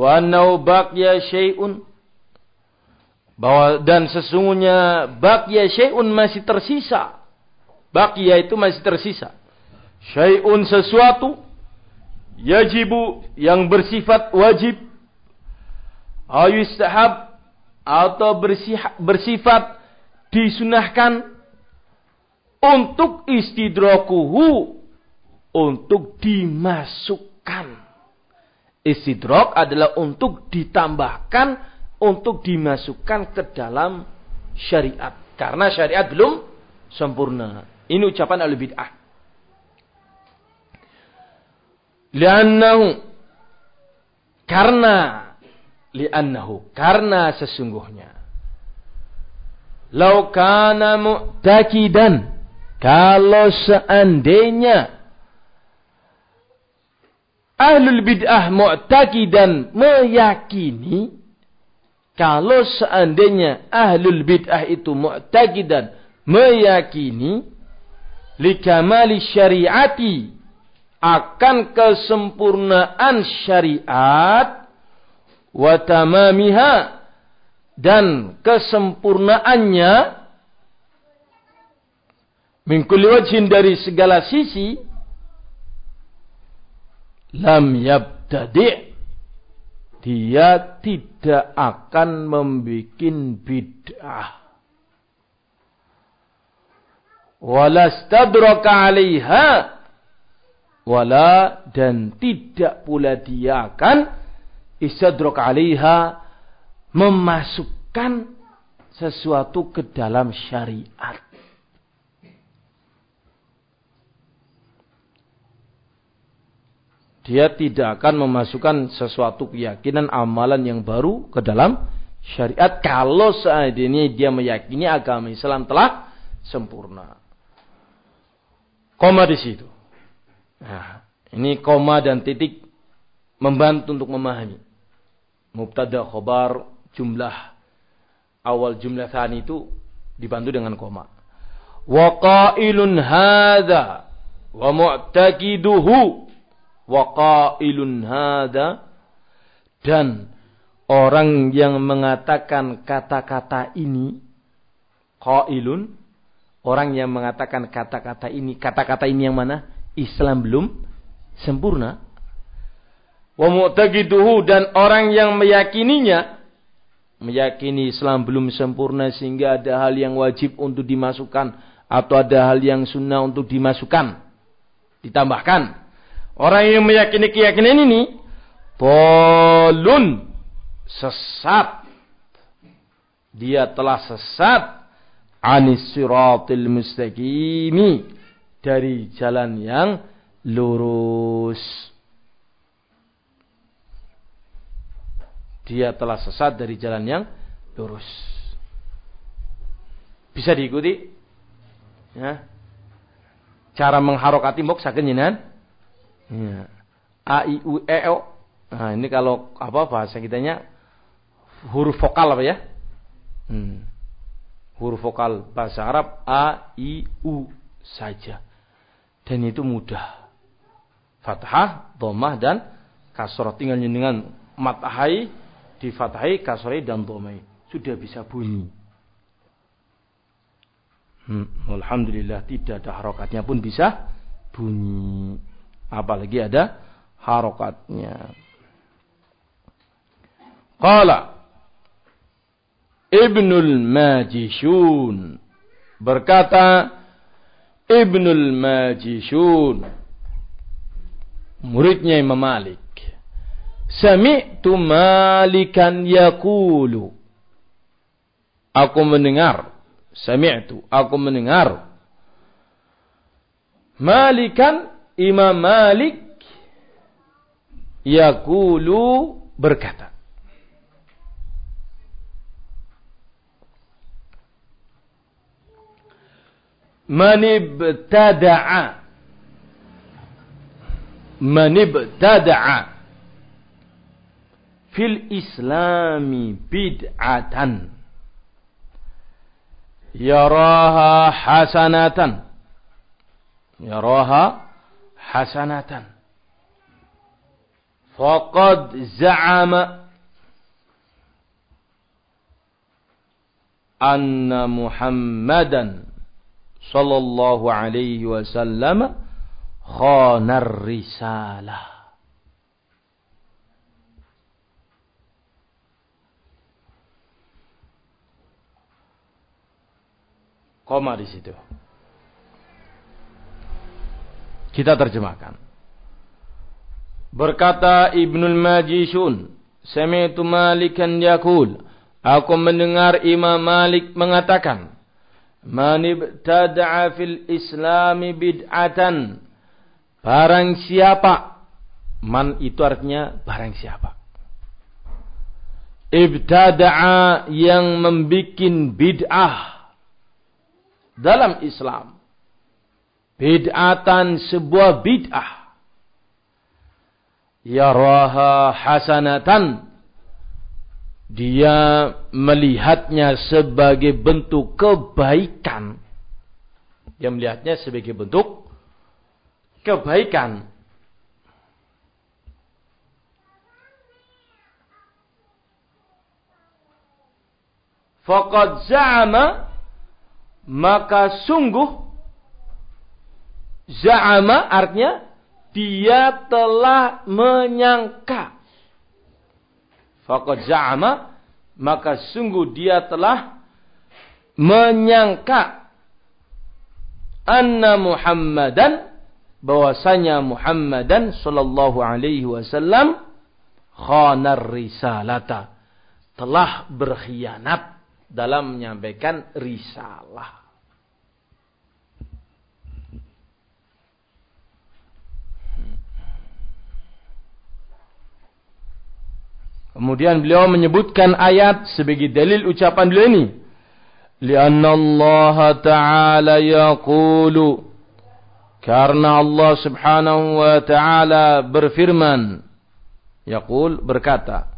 wa annahu baqiya syai'un bahwa dan sesungguhnya baqiya syai'un masih tersisa. Baqiya itu masih tersisa. Syai'un sesuatu yajibu yang bersifat wajib ayustahab atau bersifat disunahkan untuk istidrokuhu untuk dimasukkan Istidrok adalah untuk ditambahkan, untuk dimasukkan ke dalam syariat. Karena syariat belum sempurna. Ini ucapan al-bid'ah. Karena liannahu. Karena sesungguhnya. Lau kana mu'takidan. Kalau seandainya Ahlul bid'ah mu'takidan meyakini kalau seandainya ahlul bid'ah itu mu'takidan meyakini likamali syariati akan kesempurnaan syariat wa tamamiha dan kesempurnaannya min kulli wajhin dari segala sisi lam yabtadi' dia tidak akan membuat bid'ah. walastadraka 'alaiha wala dan tidak pula dia akan istadrak 'alaiha memasukkan sesuatu ke dalam syariat. Dia tidak akan memasukkan sesuatu keyakinan amalan yang baru ke dalam syariat kalau seandainya dia meyakini agama Islam telah sempurna. Koma di situ. Nah, ini koma dan titik membantu untuk memahami. Mubtada khobar jumlah awal jumlah tani itu dibantu dengan koma. Wa qailun hadza wa mu'taqiduhu waqailun hada dan orang yang mengatakan kata-kata ini qailun orang yang mengatakan kata-kata ini kata-kata ini yang mana? Islam belum sempurna wa mu'taqiduhu dan orang yang meyakininya meyakini Islam belum sempurna sehingga ada hal yang wajib untuk dimasukkan atau ada hal yang sunnah untuk dimasukkan ditambahkan Orang yang meyakini keyakinan ini polun sesat. Dia telah sesat anis siratil mustaqimi dari jalan yang lurus. Dia telah sesat dari jalan yang lurus. Bisa diikuti? Ya. Cara mengharokati mok saged Ya. A I U E O. Nah, ini kalau apa bahasa kitanya huruf vokal apa ya? Hmm. Huruf vokal bahasa Arab A I U saja. Dan itu mudah. Fathah, dhammah dan kasrah tinggal dengan matahai di fathai, kasrai dan dhammai. Sudah bisa bunyi. Hmm. Alhamdulillah tidak ada harokatnya pun bisa bunyi apalagi ada harokatnya. Qala Ibnul Majishun berkata Ibnul Majishun muridnya Imam Malik Sami'tu Malikan yaqulu. Aku mendengar. Sami'tu aku mendengar. Malikan Imam Malik yakulu berkata. Man ibtada'a Man ibtada'a fil islami bid'atan. Yaraha hasanatan. Yaraha hasanatan. Faqad za'ama anna Muhammadan sallallahu alaihi wasallam khanar risalah koma di situ kita terjemahkan. Berkata Ibnul Majishun, Sami'tu Malikan yakul, aku mendengar Imam Malik mengatakan, Man ibtada'a fil islami bid'atan. Barang siapa, man itu artinya barang siapa. Ibtada'a yang membikin bid'ah dalam Islam. Bid'atan sebuah bid'ah. Yaraha hasanatan. Dia melihatnya sebagai bentuk kebaikan. Dia melihatnya sebagai bentuk kebaikan. Faqad maka sungguh Za'ama artinya dia telah menyangka. Fakat za'ama maka sungguh dia telah menyangka anna Muhammadan bahwasanya Muhammadan sallallahu alaihi wasallam khanar risalata telah berkhianat dalam menyampaikan risalah. Kemudian beliau menyebutkan ayat sebagai dalil ucapan beliau ini. Lianna Allah Ta'ala yaqulu karena Allah Subhanahu wa taala berfirman yaqul berkata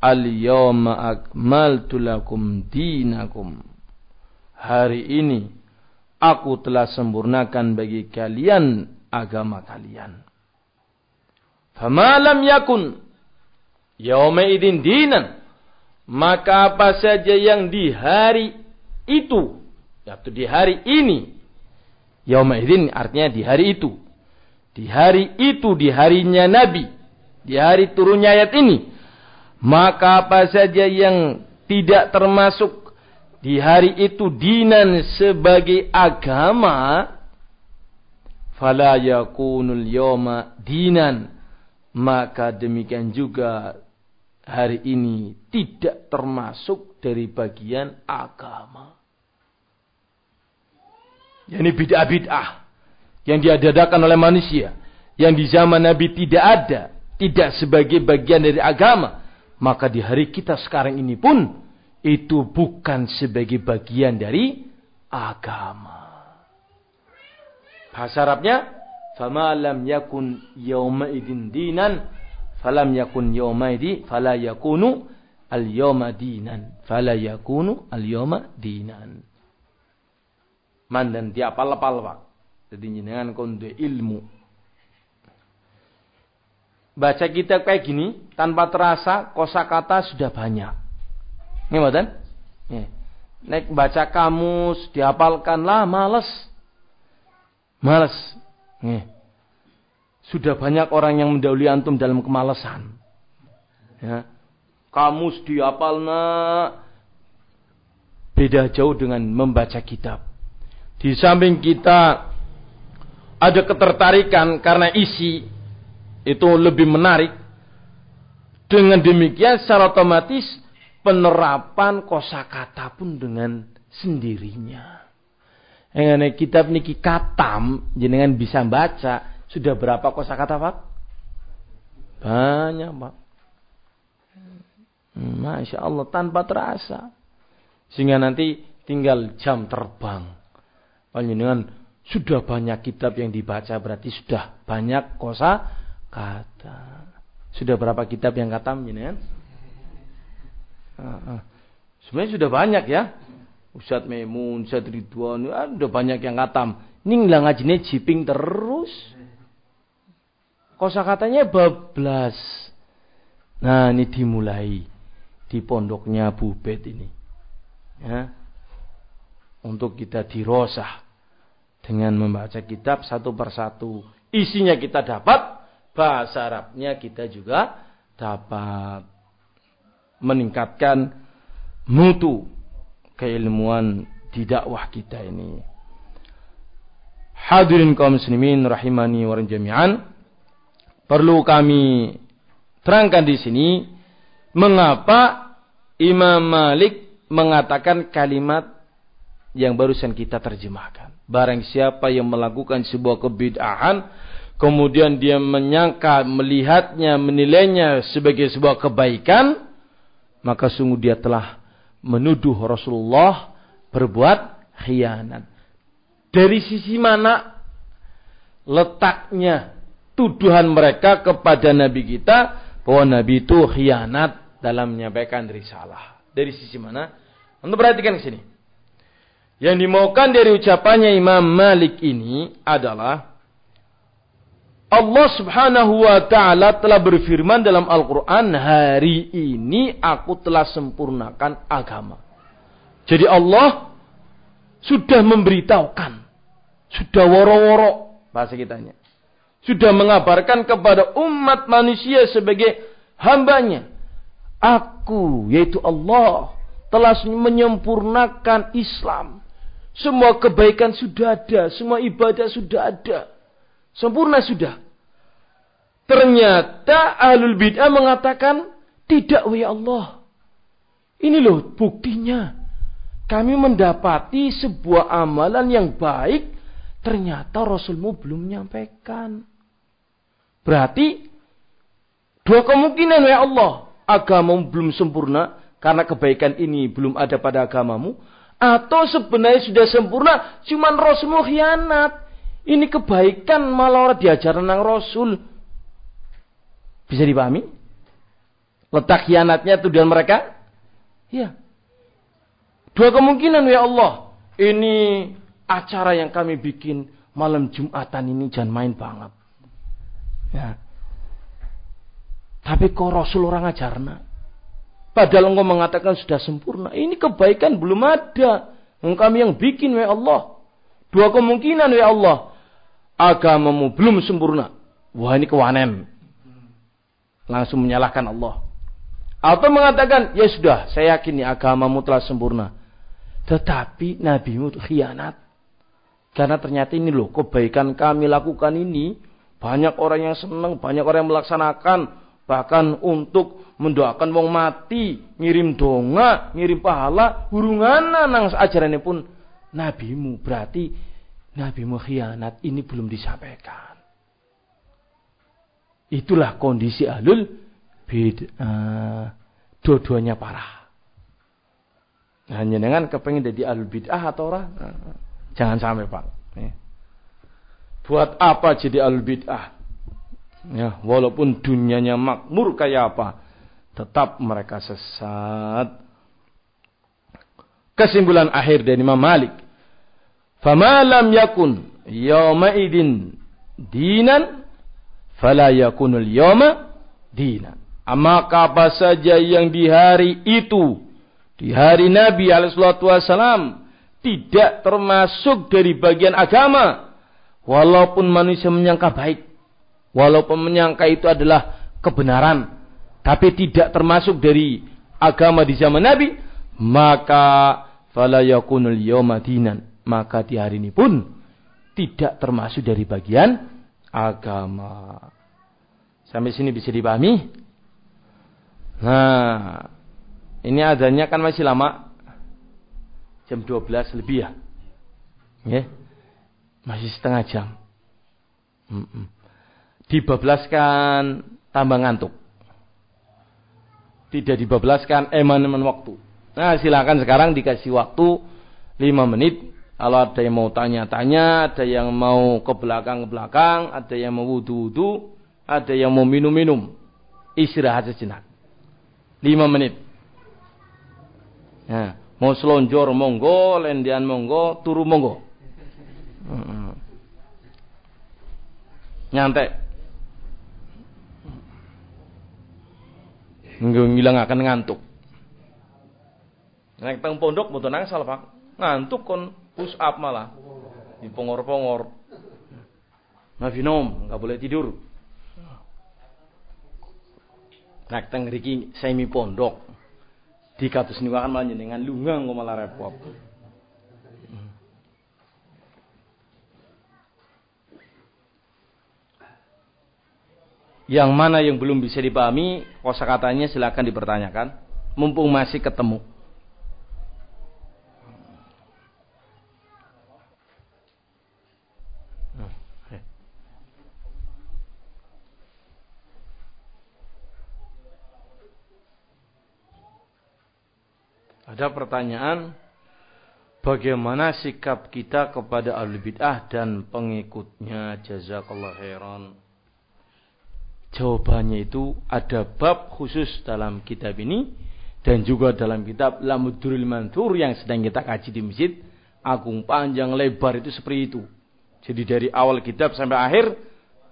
Al-yawma akmaltu lakum dinakum Hari ini aku telah sempurnakan bagi kalian agama kalian. Fama lam yakun yawma idin dinan maka apa saja yang di hari itu yaitu di hari ini Yaumaidin artinya di hari itu. Di hari itu, di harinya Nabi. Di hari turunnya ayat ini. Maka apa saja yang tidak termasuk di hari itu dinan sebagai agama. Fala yakunul yawma dinan. Maka demikian juga hari ini tidak termasuk dari bagian agama yakni bid'ah-bid'ah yang diadakan oleh manusia yang di zaman Nabi tidak ada, tidak sebagai bagian dari agama, maka di hari kita sekarang ini pun itu bukan sebagai bagian dari agama. Bahasa Arabnya, "Fama lam yakun yawma idin dinan, falam yakun yawma idi, fala yakunu al-yawma dinan, fala yakunu al-yawma dinan." mandan dia apal-apal pak. Jadi jenengan konde ilmu. Baca kita kayak gini tanpa terasa kosakata sudah banyak. Ini mboten? Nih. Nek baca kamus dihafalkan lah males. Males. Nih. Sudah banyak orang yang mendahului antum dalam kemalasan. Ya. Kamus dihafalna beda jauh dengan membaca kitab. Di samping kita ada ketertarikan karena isi itu lebih menarik. Dengan demikian secara otomatis penerapan kosakata pun dengan sendirinya. Yang kitab niki katam jenengan bisa baca sudah berapa kosakata Pak? Banyak Pak. Masya Allah tanpa terasa. Sehingga nanti tinggal jam terbang. Panjenengan sudah banyak kitab yang dibaca berarti sudah banyak kosa kata. Sudah berapa kitab yang kata panjenengan? Sebenarnya sudah banyak ya. Ustadz Memun, Ustadz Ridwan, ya, sudah banyak yang katam. Ini nggak ngajinya jiping terus. Kosa katanya bablas. Nah ini dimulai di pondoknya Bu Bet ini. Ya untuk kita dirosah dengan membaca kitab satu persatu. Isinya kita dapat, bahasa Arabnya kita juga dapat meningkatkan mutu keilmuan di dakwah kita ini. Hadirin kaum muslimin rahimani wa jami'an. Perlu kami terangkan di sini mengapa Imam Malik mengatakan kalimat yang barusan kita terjemahkan. Barang siapa yang melakukan sebuah kebid'ahan, kemudian dia menyangka, melihatnya, menilainya sebagai sebuah kebaikan, maka sungguh dia telah menuduh Rasulullah berbuat khianat. Dari sisi mana letaknya tuduhan mereka kepada Nabi kita bahwa Nabi itu khianat dalam menyampaikan risalah. Dari sisi mana? Untuk perhatikan ke sini. Yang dimaukan dari ucapannya Imam Malik ini adalah Allah subhanahu wa ta'ala telah berfirman dalam Al-Quran, hari ini aku telah sempurnakan agama. Jadi Allah sudah memberitahukan. Sudah woro-woro, bahasa kitanya. Sudah mengabarkan kepada umat manusia sebagai hambanya. Aku, yaitu Allah, telah menyempurnakan Islam Semua kebaikan sudah ada, semua ibadah sudah ada. Sempurna sudah. Ternyata ahlul bid'ah mengatakan, tidak ya Allah. Ini loh buktinya. Kami mendapati sebuah amalan yang baik, ternyata Rasulmu belum menyampaikan. Berarti, dua kemungkinan ya Allah. Agamamu belum sempurna, karena kebaikan ini belum ada pada agamamu. Atau sebenarnya sudah sempurna, cuman Rasulmu khianat. Ini kebaikan malah orang diajaran nang Rasul. Bisa dipahami? Letak khianatnya tujuan mereka? Ya. Dua kemungkinan ya Allah. Ini acara yang kami bikin malam Jumatan ini jangan main banget. Ya. Tapi kok Rasul orang ajarna? Padahal engkau mengatakan sudah sempurna. Ini kebaikan belum ada. Kami yang bikin, ya Allah. Dua kemungkinan, ya Allah. Agamamu belum sempurna. Wah ini kewanen. Langsung menyalahkan Allah. Atau mengatakan, ya sudah, saya yakin ya agamamu telah sempurna. Tetapi nabimu khianat. Karena ternyata ini loh, kebaikan kami lakukan ini. Banyak orang yang senang, banyak orang yang melaksanakan. Bahkan untuk mendoakan wong mati, ngirim donga, ngirim pahala, hurungana nang ajarannya pun nabimu. Berarti nabimu khianat ini belum disampaikan. Itulah kondisi alul bid'ah. Dua-duanya parah. Hanya dengan kepengen jadi alul bid'ah atau orang. Jangan sampai pak. Buat apa jadi alul bid'ah? Ya, walaupun dunianya makmur kayak apa tetap mereka sesat. Kesimpulan akhir dari Imam Malik. Fama lam yakun yawma idin dinan fala yakunul yawma dinan. Maka apa saja yang di hari itu, di hari Nabi Alaihissalam tidak termasuk dari bagian agama, walaupun manusia menyangka baik, walaupun menyangka itu adalah kebenaran, tapi tidak termasuk dari agama di zaman Nabi, maka fala yakunul yawma dinan. Maka di hari ini pun tidak termasuk dari bagian agama. Sampai sini bisa dipahami? Nah, ini adanya kan masih lama. Jam 12 lebih ya. Ya. Masih setengah jam. Mm -mm. Dibablaskan tambah ngantuk tidak dibablaskan eman-eman waktu. Nah silakan sekarang dikasih waktu 5 menit. Kalau ada yang mau tanya-tanya, ada yang mau ke belakang-belakang, ada yang mau wudhu-wudhu, ada yang mau minum-minum. Istirahat sejenak. 5 menit. Nah, mau selonjor monggo, lendian monggo, turu monggo. Nyantai. akan ngantuk. Nek teng pondok mboten nangsal, Pak. Ngantuk kon push up malah. Di pongor-pongor. Mafinom, nggak boleh tidur. Nek teng semi pondok. Di kados niku malah jenengan lungang kok malah repot. Yang mana yang belum bisa dipahami, kosakatanya silakan dipertanyakan. Mumpung masih ketemu. Ada pertanyaan, bagaimana sikap kita kepada ahli bid'ah dan pengikutnya? Jazakallah khairan. Jawabannya itu ada bab khusus dalam kitab ini dan juga dalam kitab Lamuduril Mantur yang sedang kita kaji di masjid. Agung panjang lebar itu seperti itu. Jadi dari awal kitab sampai akhir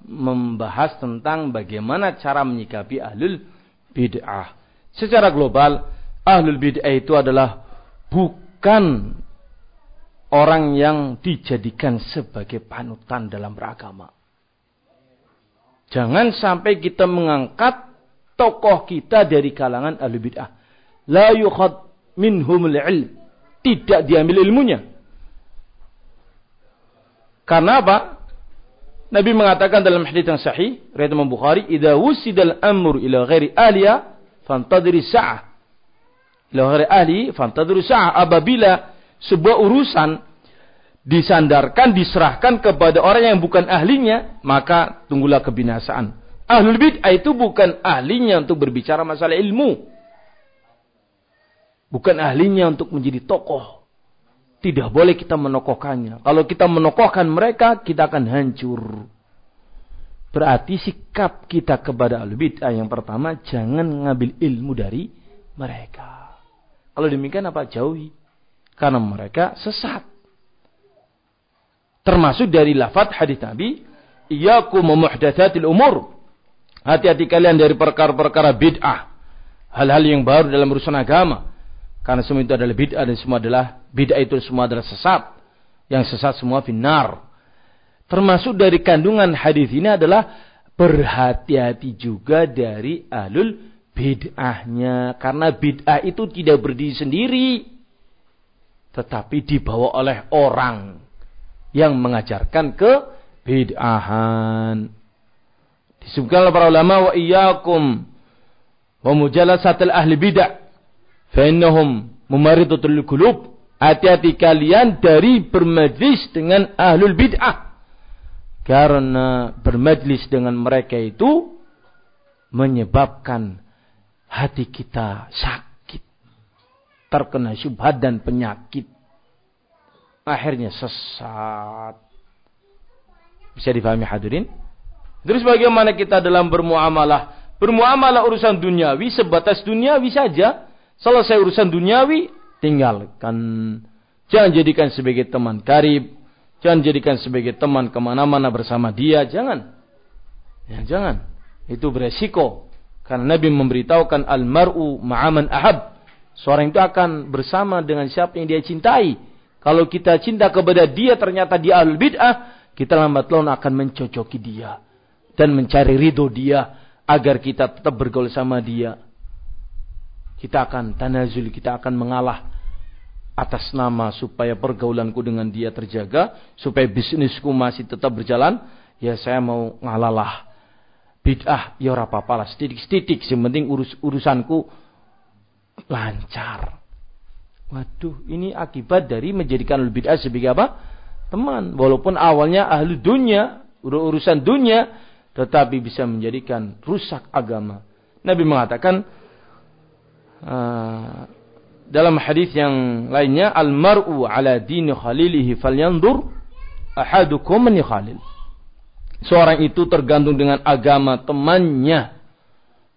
membahas tentang bagaimana cara menyikapi ahlul bid'ah. Secara global, ahlul bid'ah itu adalah bukan orang yang dijadikan sebagai panutan dalam beragama. Jangan sampai kita mengangkat tokoh kita dari kalangan ahli bid'ah. La yukhad minhumul ilm. Tidak diambil ilmunya. Karena apa? Nabi mengatakan dalam hadis yang sahih, riwayat Imam Bukhari, "Idza wusidal amru ila ghairi ahliya, fantadhiri sa'ah." Ila ghairi ahli, fantadhiri sa'ah. Apabila sebuah urusan disandarkan, diserahkan kepada orang yang bukan ahlinya, maka tunggulah kebinasaan. Ahlul bid'ah itu bukan ahlinya untuk berbicara masalah ilmu. Bukan ahlinya untuk menjadi tokoh. Tidak boleh kita menokohkannya. Kalau kita menokohkan mereka, kita akan hancur. Berarti sikap kita kepada al bid'ah yang pertama, jangan mengambil ilmu dari mereka. Kalau demikian apa? Jauhi. Karena mereka sesat. Termasuk dari lafad hadis Nabi, Iyaku memuhdathatil umur. Hati-hati kalian dari perkara-perkara bid'ah. Hal-hal yang baru dalam urusan agama. Karena semua itu adalah bid'ah dan semua adalah bid'ah itu semua adalah sesat. Yang sesat semua finar. Termasuk dari kandungan hadis ini adalah berhati-hati juga dari ahlul bid'ahnya. Karena bid'ah itu tidak berdiri sendiri. Tetapi dibawa oleh orang yang mengajarkan ke bid'ahan. Disebutkan oleh para ulama wa iyyakum wa mujalasatil ahli bid'ah Fa'innahum mumaridatul qulub. Hati-hati kalian dari bermajlis dengan ahlul bid'ah. Karena bermajlis dengan mereka itu menyebabkan hati kita sakit. Terkena syubhat dan penyakit. Akhirnya sesat. Bisa difahami hadirin? Terus bagaimana kita dalam bermuamalah? Bermuamalah urusan duniawi sebatas duniawi saja Selesai urusan duniawi, tinggalkan. Jangan jadikan sebagai teman karib. Jangan jadikan sebagai teman ke mana-mana bersama dia. Jangan. Ya, jangan. Itu beresiko. Karena Nabi memberitahukan almaru ma'aman ahab. Seorang itu akan bersama dengan siapa yang dia cintai. Kalau kita cinta kepada dia ternyata dia al bid'ah. Kita lambat laun akan mencocoki dia. Dan mencari ridho dia. Agar kita tetap bergaul sama dia kita akan tanazul, kita akan mengalah atas nama supaya pergaulanku dengan dia terjaga, supaya bisnisku masih tetap berjalan, ya saya mau ngalalah. Bid'ah, ya ora apa-apa lah, setitik-setitik, yang penting urus urusanku lancar. Waduh, ini akibat dari menjadikan bid'ah sebagai apa? Teman. Walaupun awalnya ahli dunia, urusan dunia, tetapi bisa menjadikan rusak agama. Nabi mengatakan, Ah, dalam hadis yang lainnya al mar'u ala dini khalilihi falyandur ahadukum man khalil. Seorang itu tergantung dengan agama temannya.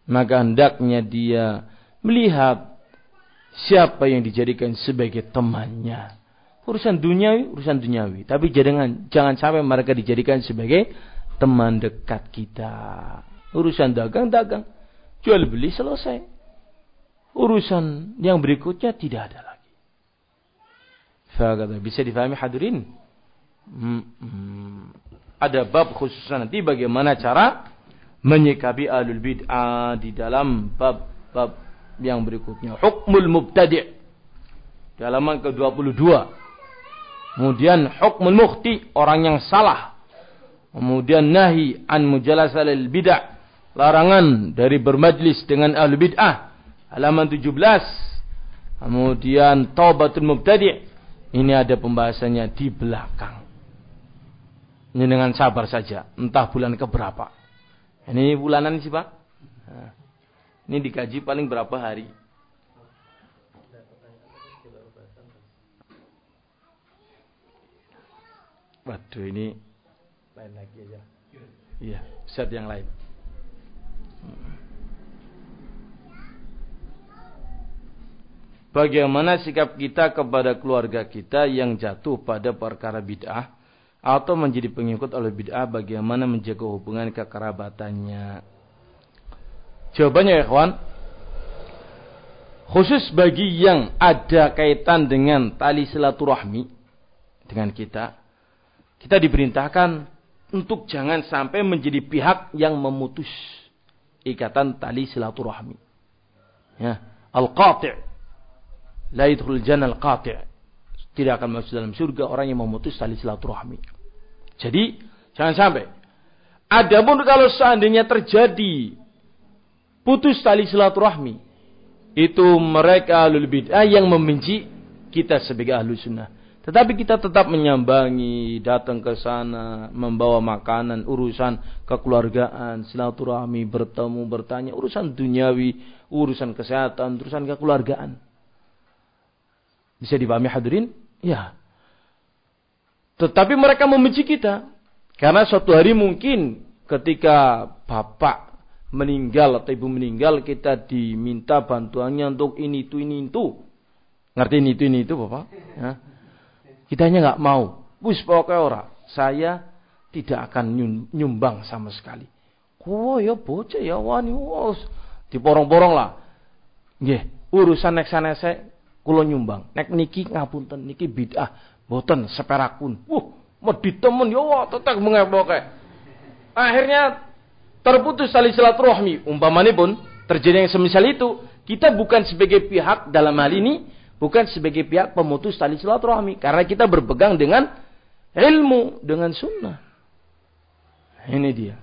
Maka hendaknya dia melihat siapa yang dijadikan sebagai temannya. Urusan duniawi, urusan duniawi. Tapi jangan jangan sampai mereka dijadikan sebagai teman dekat kita. Urusan dagang, dagang. Jual beli selesai urusan yang berikutnya tidak ada lagi. Bisa difahami hadirin. Ada bab khusus nanti bagaimana cara menyikapi alul bid'ah di dalam bab-bab yang berikutnya. Hukmul mubtadi' di halaman ke-22. Kemudian hukmul mukhti, orang yang salah. Kemudian nahi an mujalasal bid'ah, larangan dari bermajlis dengan ahli bid'ah halaman 17. Kemudian taubatul mubtadi' ini ada pembahasannya di belakang. Ini dengan sabar saja, entah bulan keberapa. Ini bulanan sih Pak. Ini dikaji paling berapa hari? Waduh ini lain lagi aja. Iya, set yang lain. Bagaimana sikap kita kepada keluarga kita yang jatuh pada perkara bid'ah atau menjadi pengikut oleh bid'ah bagaimana menjaga hubungan kekerabatannya. Jawabannya ya kawan, khusus bagi yang ada kaitan dengan tali silaturahmi dengan kita, kita diperintahkan untuk jangan sampai menjadi pihak yang memutus ikatan tali silaturahmi. Ya, al-qati' la yadkhul jannal qati' tidak akan masuk dalam surga orang yang memutus tali silaturahmi Jadi jangan sampai. Adapun kalau seandainya terjadi putus tali silaturahmi, itu mereka alul bid'ah yang membenci kita sebagai ahlu sunnah. Tetapi kita tetap menyambangi, datang ke sana, membawa makanan, urusan kekeluargaan, silaturahmi, bertemu, bertanya, urusan duniawi, urusan kesehatan, urusan kekeluargaan. Bisa dipahami hadirin? Ya. Tetapi mereka membenci kita. Karena suatu hari mungkin ketika bapak meninggal atau ibu meninggal kita diminta bantuannya untuk ini itu ini itu. Ngerti ini itu ini itu bapak? Ya. Kita hanya nggak mau. Wis pokoknya ora. Saya tidak akan nyumbang sama sekali. Kuwo ya bocah ya wani wos. Diporong-porong lah. Nggih, urusan nek sanese kula nyumbang. Nek niki ngapunten niki bid'ah, boten seperakun. Wuh, medit temen ya wah tetek mengepoke. Akhirnya terputus tali silaturahmi. Umpamanya pun terjadi yang semisal itu, kita bukan sebagai pihak dalam hal ini, bukan sebagai pihak pemutus tali silaturahmi, karena kita berpegang dengan ilmu, dengan sunnah. Ini dia.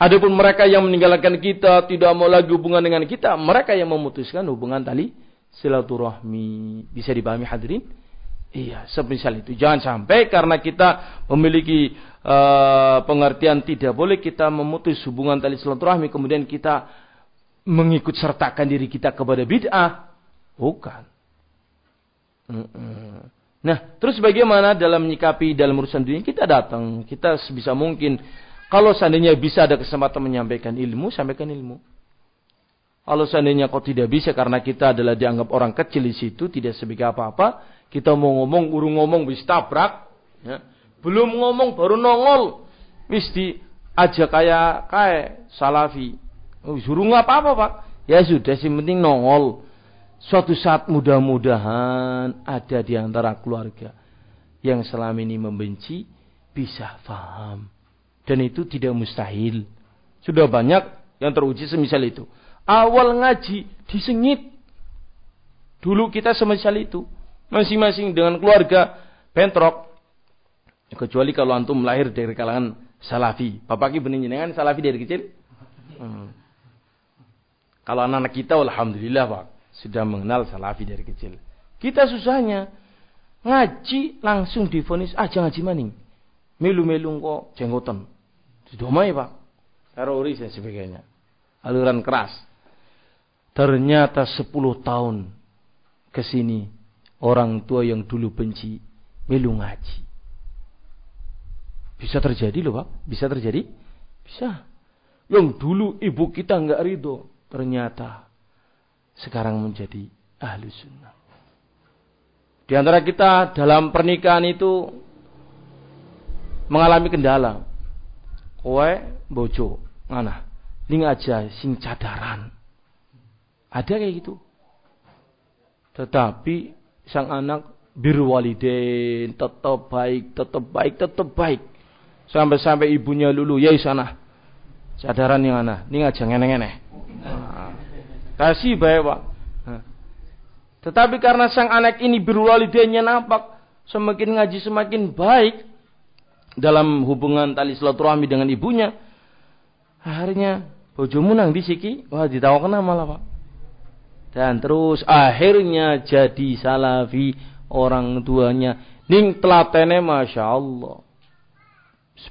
Adapun mereka yang meninggalkan kita, tidak mau lagi hubungan dengan kita, mereka yang memutuskan hubungan tali silaturahmi. Bisa dipahami hadirin? Iya, semisal itu. Jangan sampai karena kita memiliki uh, pengertian tidak boleh kita memutus hubungan tali silaturahmi kemudian kita mengikut sertakan diri kita kepada bid'ah. Bukan. Nah, terus bagaimana dalam menyikapi dalam urusan dunia? Kita datang, kita sebisa mungkin kalau seandainya bisa ada kesempatan menyampaikan ilmu, sampaikan ilmu. Kalau seandainya kau tidak bisa karena kita adalah dianggap orang kecil di situ, tidak sebagai apa-apa, kita mau ngomong, urung ngomong, wis tabrak. Ya. Belum ngomong, baru nongol. Wis di aja kayak kayak salafi. Oh, suruh apa-apa pak. Ya sudah, sih penting nongol. Suatu saat mudah-mudahan ada di antara keluarga yang selama ini membenci bisa faham. Dan itu tidak mustahil. Sudah banyak yang teruji semisal itu. Awal ngaji disengit. Dulu kita semisal itu masing-masing dengan keluarga bentrok. Kecuali kalau antum lahir dari kalangan salafi. Bapak ibu dengan salafi dari kecil. Hmm. Kalau anak-anak kita, alhamdulillah pak, sudah mengenal salafi dari kecil. Kita susahnya ngaji langsung difonis aja ngaji maning. Melu-melu kok jenggotan. Didomai pak. Teroris dan sebagainya. Aluran keras. Ternyata 10 tahun ke sini orang tua yang dulu benci melu ngaji. Bisa terjadi loh Pak, bisa terjadi? Bisa. Yang dulu ibu kita nggak ridho, ternyata sekarang menjadi ahli sunnah. Di antara kita dalam pernikahan itu mengalami kendala. Kowe bojo, mana? Ling aja sing cadaran. Ada kayak gitu. Tetapi sang anak birwalidin tetap baik, tetap baik, tetap baik. Sampai-sampai ibunya lulu, ya sana. Sadaran yang anak, ini aja ngene-ngene. Nah, kasih baik pak. Nah. Tetapi karena sang anak ini birwalidinnya nampak semakin ngaji semakin baik dalam hubungan tali silaturahmi dengan ibunya. Akhirnya bojomu nang disiki, wah ditawakan malah pak. Dan terus akhirnya jadi salafi orang tuanya. Ning telatene Masya Allah.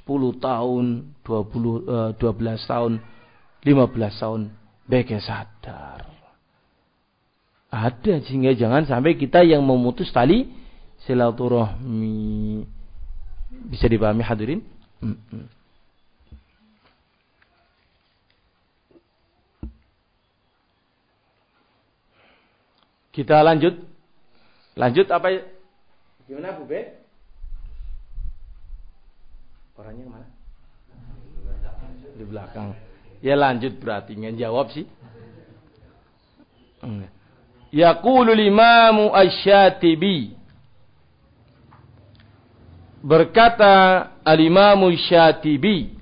10 tahun, 20, uh, 12 tahun, 15 tahun. Beke sadar. Ada sehingga jangan sampai kita yang memutus tali silaturahmi. Bisa dipahami hadirin? Mm -mm. Kita lanjut. Lanjut apa? Gimana Bu Be? Orangnya ke mana? Di belakang. Ya lanjut berarti nggak jawab sih. Yaqulu limamu asy-Syatibi Berkata al-Imamu Syatibi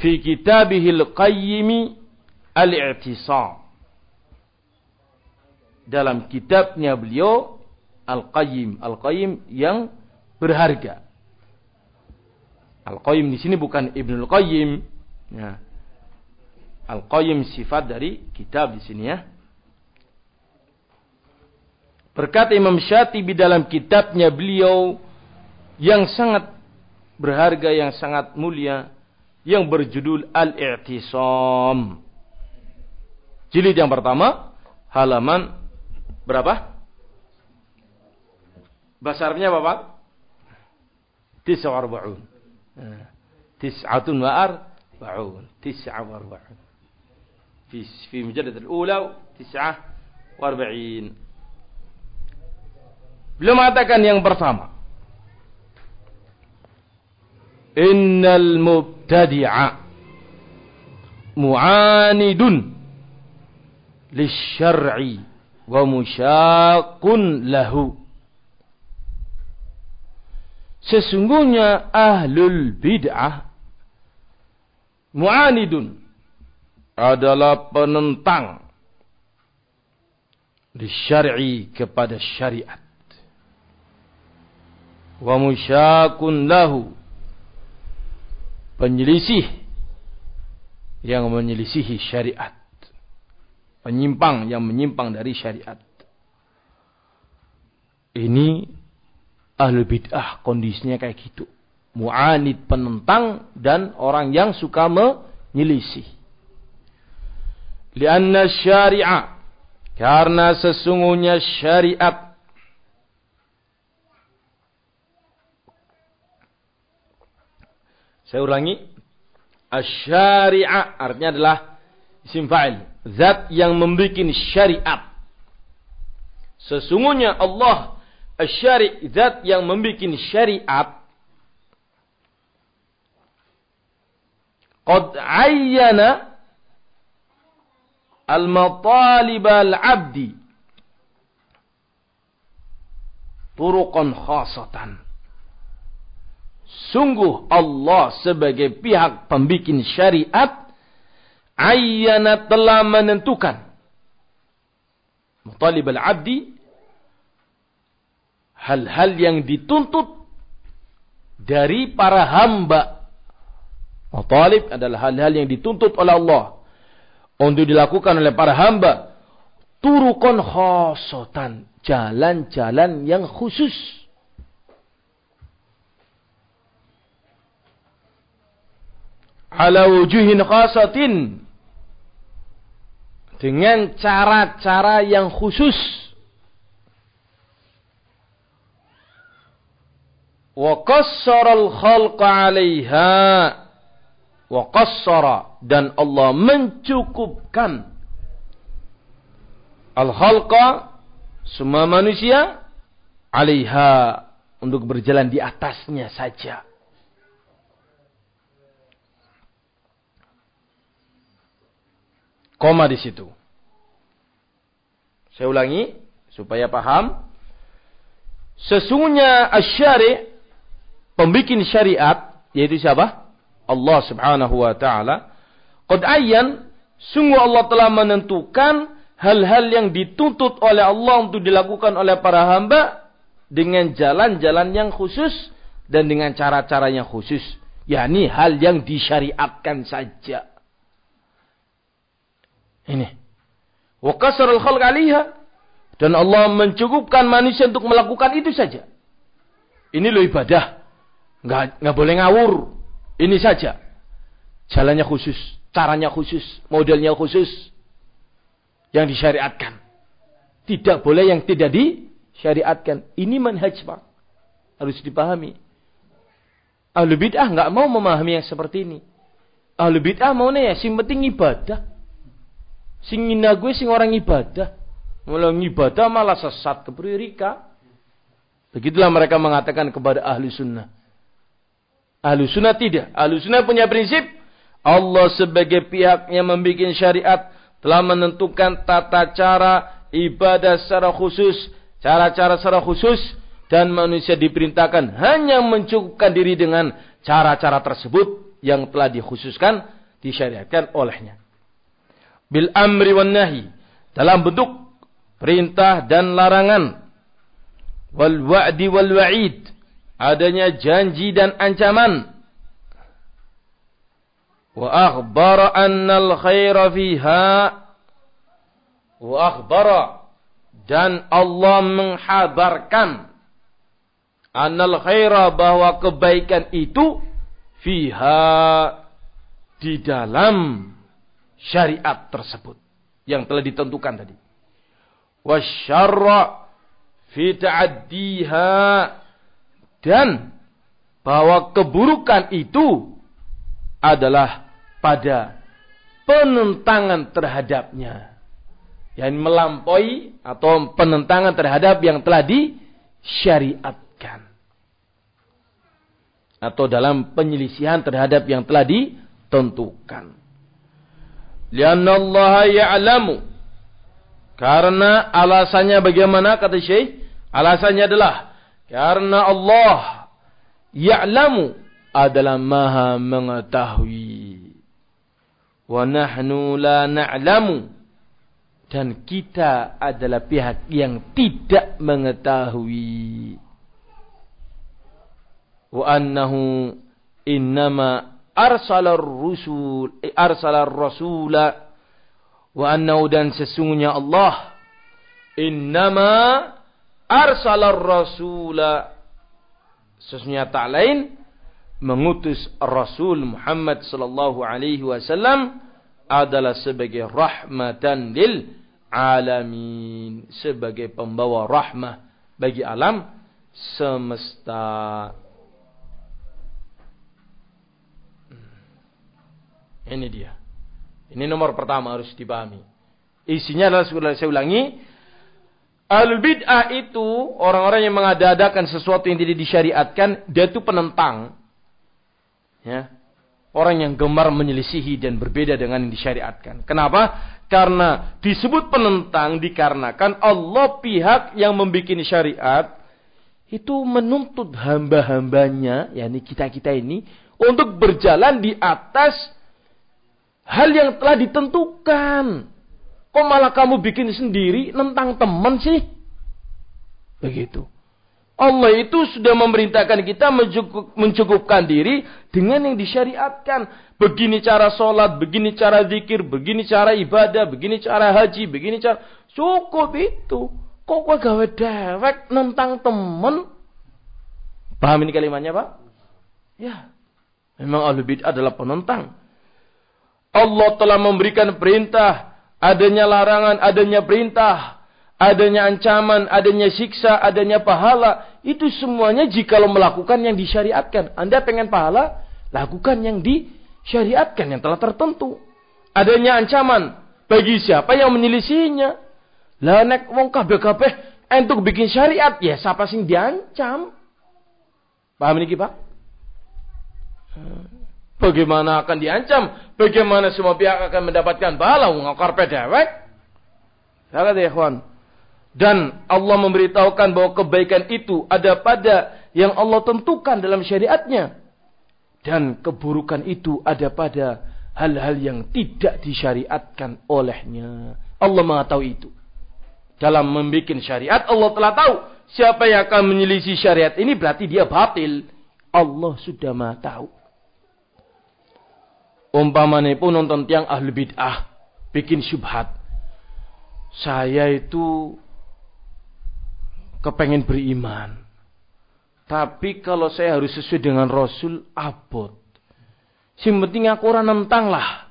fi kitabihil qayyimi Al-I'tisam. Dalam kitabnya beliau Al-Qayyim. Al-Qayyim yang berharga. Al-Qayyim di sini bukan Ibnul Qayyim. Ya. Al-Qayyim sifat dari kitab di sini ya. Berkata Imam Syatibi dalam kitabnya beliau yang sangat berharga, yang sangat mulia, yang berjudul Al-I'tisam. Jilid yang pertama, halaman berapa? Basarnya apa, Pak? Tis'a. Eh, tis'atun wa arba'un. Tis'a wa arba'un. Fi, fi mujalladah al-ula, tis'a wa arba'in. Mengatakan yang pertama. Innal mubtadi'a mu'anidun lisyar'i wa musyaqun lahu sesungguhnya ahlul bid'ah mu'anidun adalah penentang di syar'i kepada syariat. Wa musyakun lahu penyelisih yang menyelisihi syariat. Penyimpang yang menyimpang dari syariat. Ini ahli bid'ah kondisinya kayak gitu. Mu'anid penentang dan orang yang suka menyelisih. Lianna syari'a. Karena sesungguhnya syariat. Saya ulangi. Asyari'a artinya adalah isim fa'il. Zat yang membuat syariat. Sesungguhnya Allah asyari zat yang membuat syariat. Qad ayyana al-matalib al-abdi turuqan khasatan. Sungguh Allah sebagai pihak pembikin syariat ayyana telah menentukan. Matalib al-abdi hal-hal yang dituntut dari para hamba. Matalib adalah hal-hal yang dituntut oleh Allah. Untuk dilakukan oleh para hamba turukon khosotan jalan-jalan yang khusus. Ala wujuhin khasatin dengan cara-cara yang khusus. Wa qassara al-khalqa 'alaiha. Wa dan Allah mencukupkan. Al-khalqa semua manusia alaiha. Untuk berjalan di atasnya saja. Koma di situ. Saya ulangi supaya paham. Sesungguhnya asyari pembikin syariat yaitu siapa? Allah Subhanahu wa taala qad ayyan sungguh Allah telah menentukan hal-hal yang dituntut oleh Allah untuk dilakukan oleh para hamba dengan jalan-jalan yang khusus dan dengan cara-cara yang khusus yakni hal yang disyariatkan saja ini wa al khalq dan Allah mencukupkan manusia untuk melakukan itu saja ini lo ibadah nggak nggak boleh ngawur ini saja. Jalannya khusus, caranya khusus, modelnya khusus. Yang disyariatkan. Tidak boleh yang tidak disyariatkan. Ini manhaj Pak. Harus dipahami. Ahlu bid'ah nggak mau memahami yang seperti ini. Ahlu bid'ah mau nih ya, sing penting ibadah. Sing ngina gue sing orang ibadah. Mulai ibadah malah sesat ke Begitulah mereka mengatakan kepada ahli sunnah. Ahlu sunnah tidak. Ahlu sunnah punya prinsip. Allah sebagai pihak yang membuat syariat telah menentukan tata cara ibadah secara khusus. Cara-cara secara khusus. Dan manusia diperintahkan hanya mencukupkan diri dengan cara-cara tersebut yang telah dikhususkan, disyariatkan olehnya. Bil amri wan nahi. Dalam bentuk perintah dan larangan. wal wa'di wal wa'id adanya janji dan ancaman wa akhbara al khaira fiha wa akhbara dan Allah menghabarkan annal khaira bahwa kebaikan itu fiha di dalam syariat tersebut yang telah ditentukan tadi. Fi ta'addiha dan bahwa keburukan itu adalah pada penentangan terhadapnya. Yang melampaui atau penentangan terhadap yang telah disyariatkan. Atau dalam penyelisihan terhadap yang telah ditentukan. Lianna Allah ya'lamu. Karena alasannya bagaimana kata Syekh? Alasannya adalah karena Allah ya'lamu adalah maha mengetahui. Wa nahnu la na'lamu. Dan kita adalah pihak yang tidak mengetahui. Wa annahu innama arsalar rusul eh, arsalar rasula wa annahu dan sesungguhnya Allah. Innama arsalar rasula sesungguhnya tak lain mengutus Rasul Muhammad sallallahu alaihi wasallam adalah sebagai rahmatan lil alamin sebagai pembawa rahmah bagi alam semesta Ini dia. Ini nomor pertama harus dipahami. Isinya adalah saya ulangi. Al bid'ah itu orang-orang yang mengadakan sesuatu yang tidak disyariatkan, dia itu penentang. Ya. Orang yang gemar menyelisihi dan berbeda dengan yang disyariatkan. Kenapa? Karena disebut penentang dikarenakan Allah pihak yang membuat syariat itu menuntut hamba-hambanya, yakni kita-kita ini, untuk berjalan di atas hal yang telah ditentukan. Kok malah kamu bikin sendiri tentang teman sih? Begitu. Allah itu sudah memerintahkan kita mencukupkan diri dengan yang disyariatkan. Begini cara sholat, begini cara zikir, begini cara ibadah, begini cara haji, begini cara... Cukup itu. Kok kok gawe dewek tentang teman? Paham ini kalimatnya Pak? Ya. Memang bid'ah adalah penentang. Allah telah memberikan perintah, adanya larangan, adanya perintah, adanya ancaman, adanya siksa, adanya pahala. Itu semuanya jika lo melakukan yang disyariatkan. Anda pengen pahala, lakukan yang disyariatkan, yang telah tertentu. Adanya ancaman, bagi siapa yang menyelisihinya. Lah nek wong kabeh-kabeh entuk bikin syariat, ya siapa sing diancam? Paham ini Pak? Bagaimana akan diancam? Bagaimana semua pihak akan mendapatkan pahala? Ngakar pedewek? Salah ya kawan. Dan Allah memberitahukan bahwa kebaikan itu ada pada yang Allah tentukan dalam syariatnya. Dan keburukan itu ada pada hal-hal yang tidak disyariatkan olehnya. Allah mengetahui itu. Dalam membuat syariat, Allah telah tahu siapa yang akan menyelisih syariat ini berarti dia batil. Allah sudah maha tahu. Umpamanya pun nonton tiang ahli bid'ah. Bikin syubhat. Saya itu kepengen beriman. Tapi kalau saya harus sesuai dengan Rasul, abot. Sing penting aku orang nentang lah.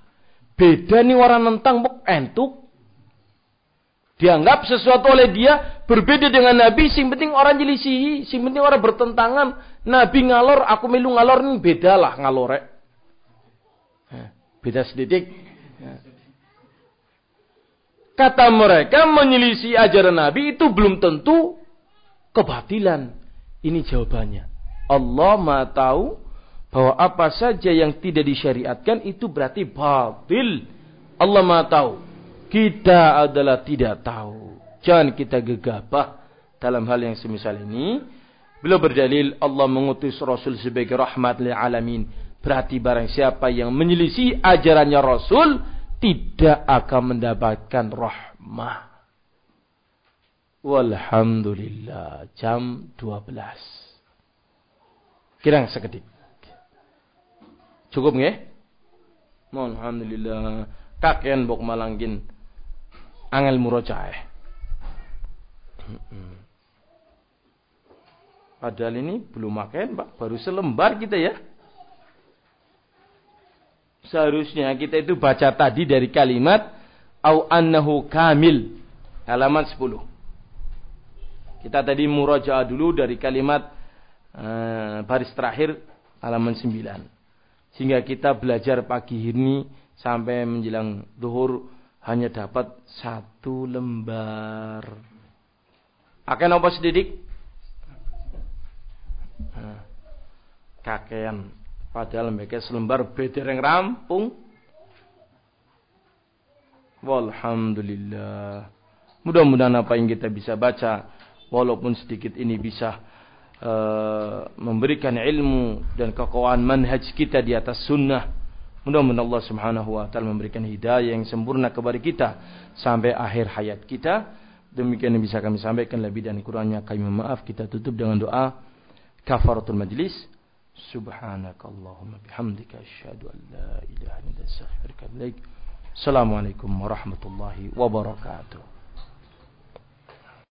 Beda nih orang nentang buk entuk. Dianggap sesuatu oleh dia berbeda dengan Nabi. Sing penting orang jelisihi. Sing penting orang bertentangan. Nabi ngalor, aku milu ngalor ini beda lah ngalorek. Beda sedikit. Kata mereka menyelisih ajaran Nabi itu belum tentu kebatilan. Ini jawabannya. Allah maha tahu bahwa apa saja yang tidak disyariatkan itu berarti batil. Allah maha tahu. Kita adalah tidak tahu. Jangan kita gegabah dalam hal yang semisal ini. Beliau berdalil Allah mengutus Rasul sebagai rahmat lil alamin. Berarti barang siapa yang menyelisih ajarannya Rasul tidak akan mendapatkan rahmah. Walhamdulillah jam 12. Kirang sekedip. Cukup nggih? Mohon alhamdulillah kakean bok malangkin angel murojaah. Padahal ini belum makan, Pak. Baru selembar kita ya. Seharusnya kita itu baca tadi dari kalimat au annahu kamil halaman 10. Kita tadi murajaah dulu dari kalimat uh, baris terakhir halaman 9. Sehingga kita belajar pagi ini sampai menjelang duhur hanya dapat satu lembar. Akan apa sedidik? Nah, kakean. Padahal mereka selembar beda yang rampung. Walhamdulillah. Mudah-mudahan apa yang kita bisa baca walaupun sedikit ini bisa uh, memberikan ilmu dan kekuatan manhaj kita di atas sunnah. Mudah-mudahan Allah Subhanahu wa taala memberikan hidayah yang sempurna kepada kita sampai akhir hayat kita. Demikian yang bisa kami sampaikan lebih dan kurangnya kami maaf kita tutup dengan doa kafaratul majlis. سبحانك اللهم بحمدك أشهد أن لا إله إلا أنت أستغفرك إليك. السلام عليكم ورحمة الله وبركاته.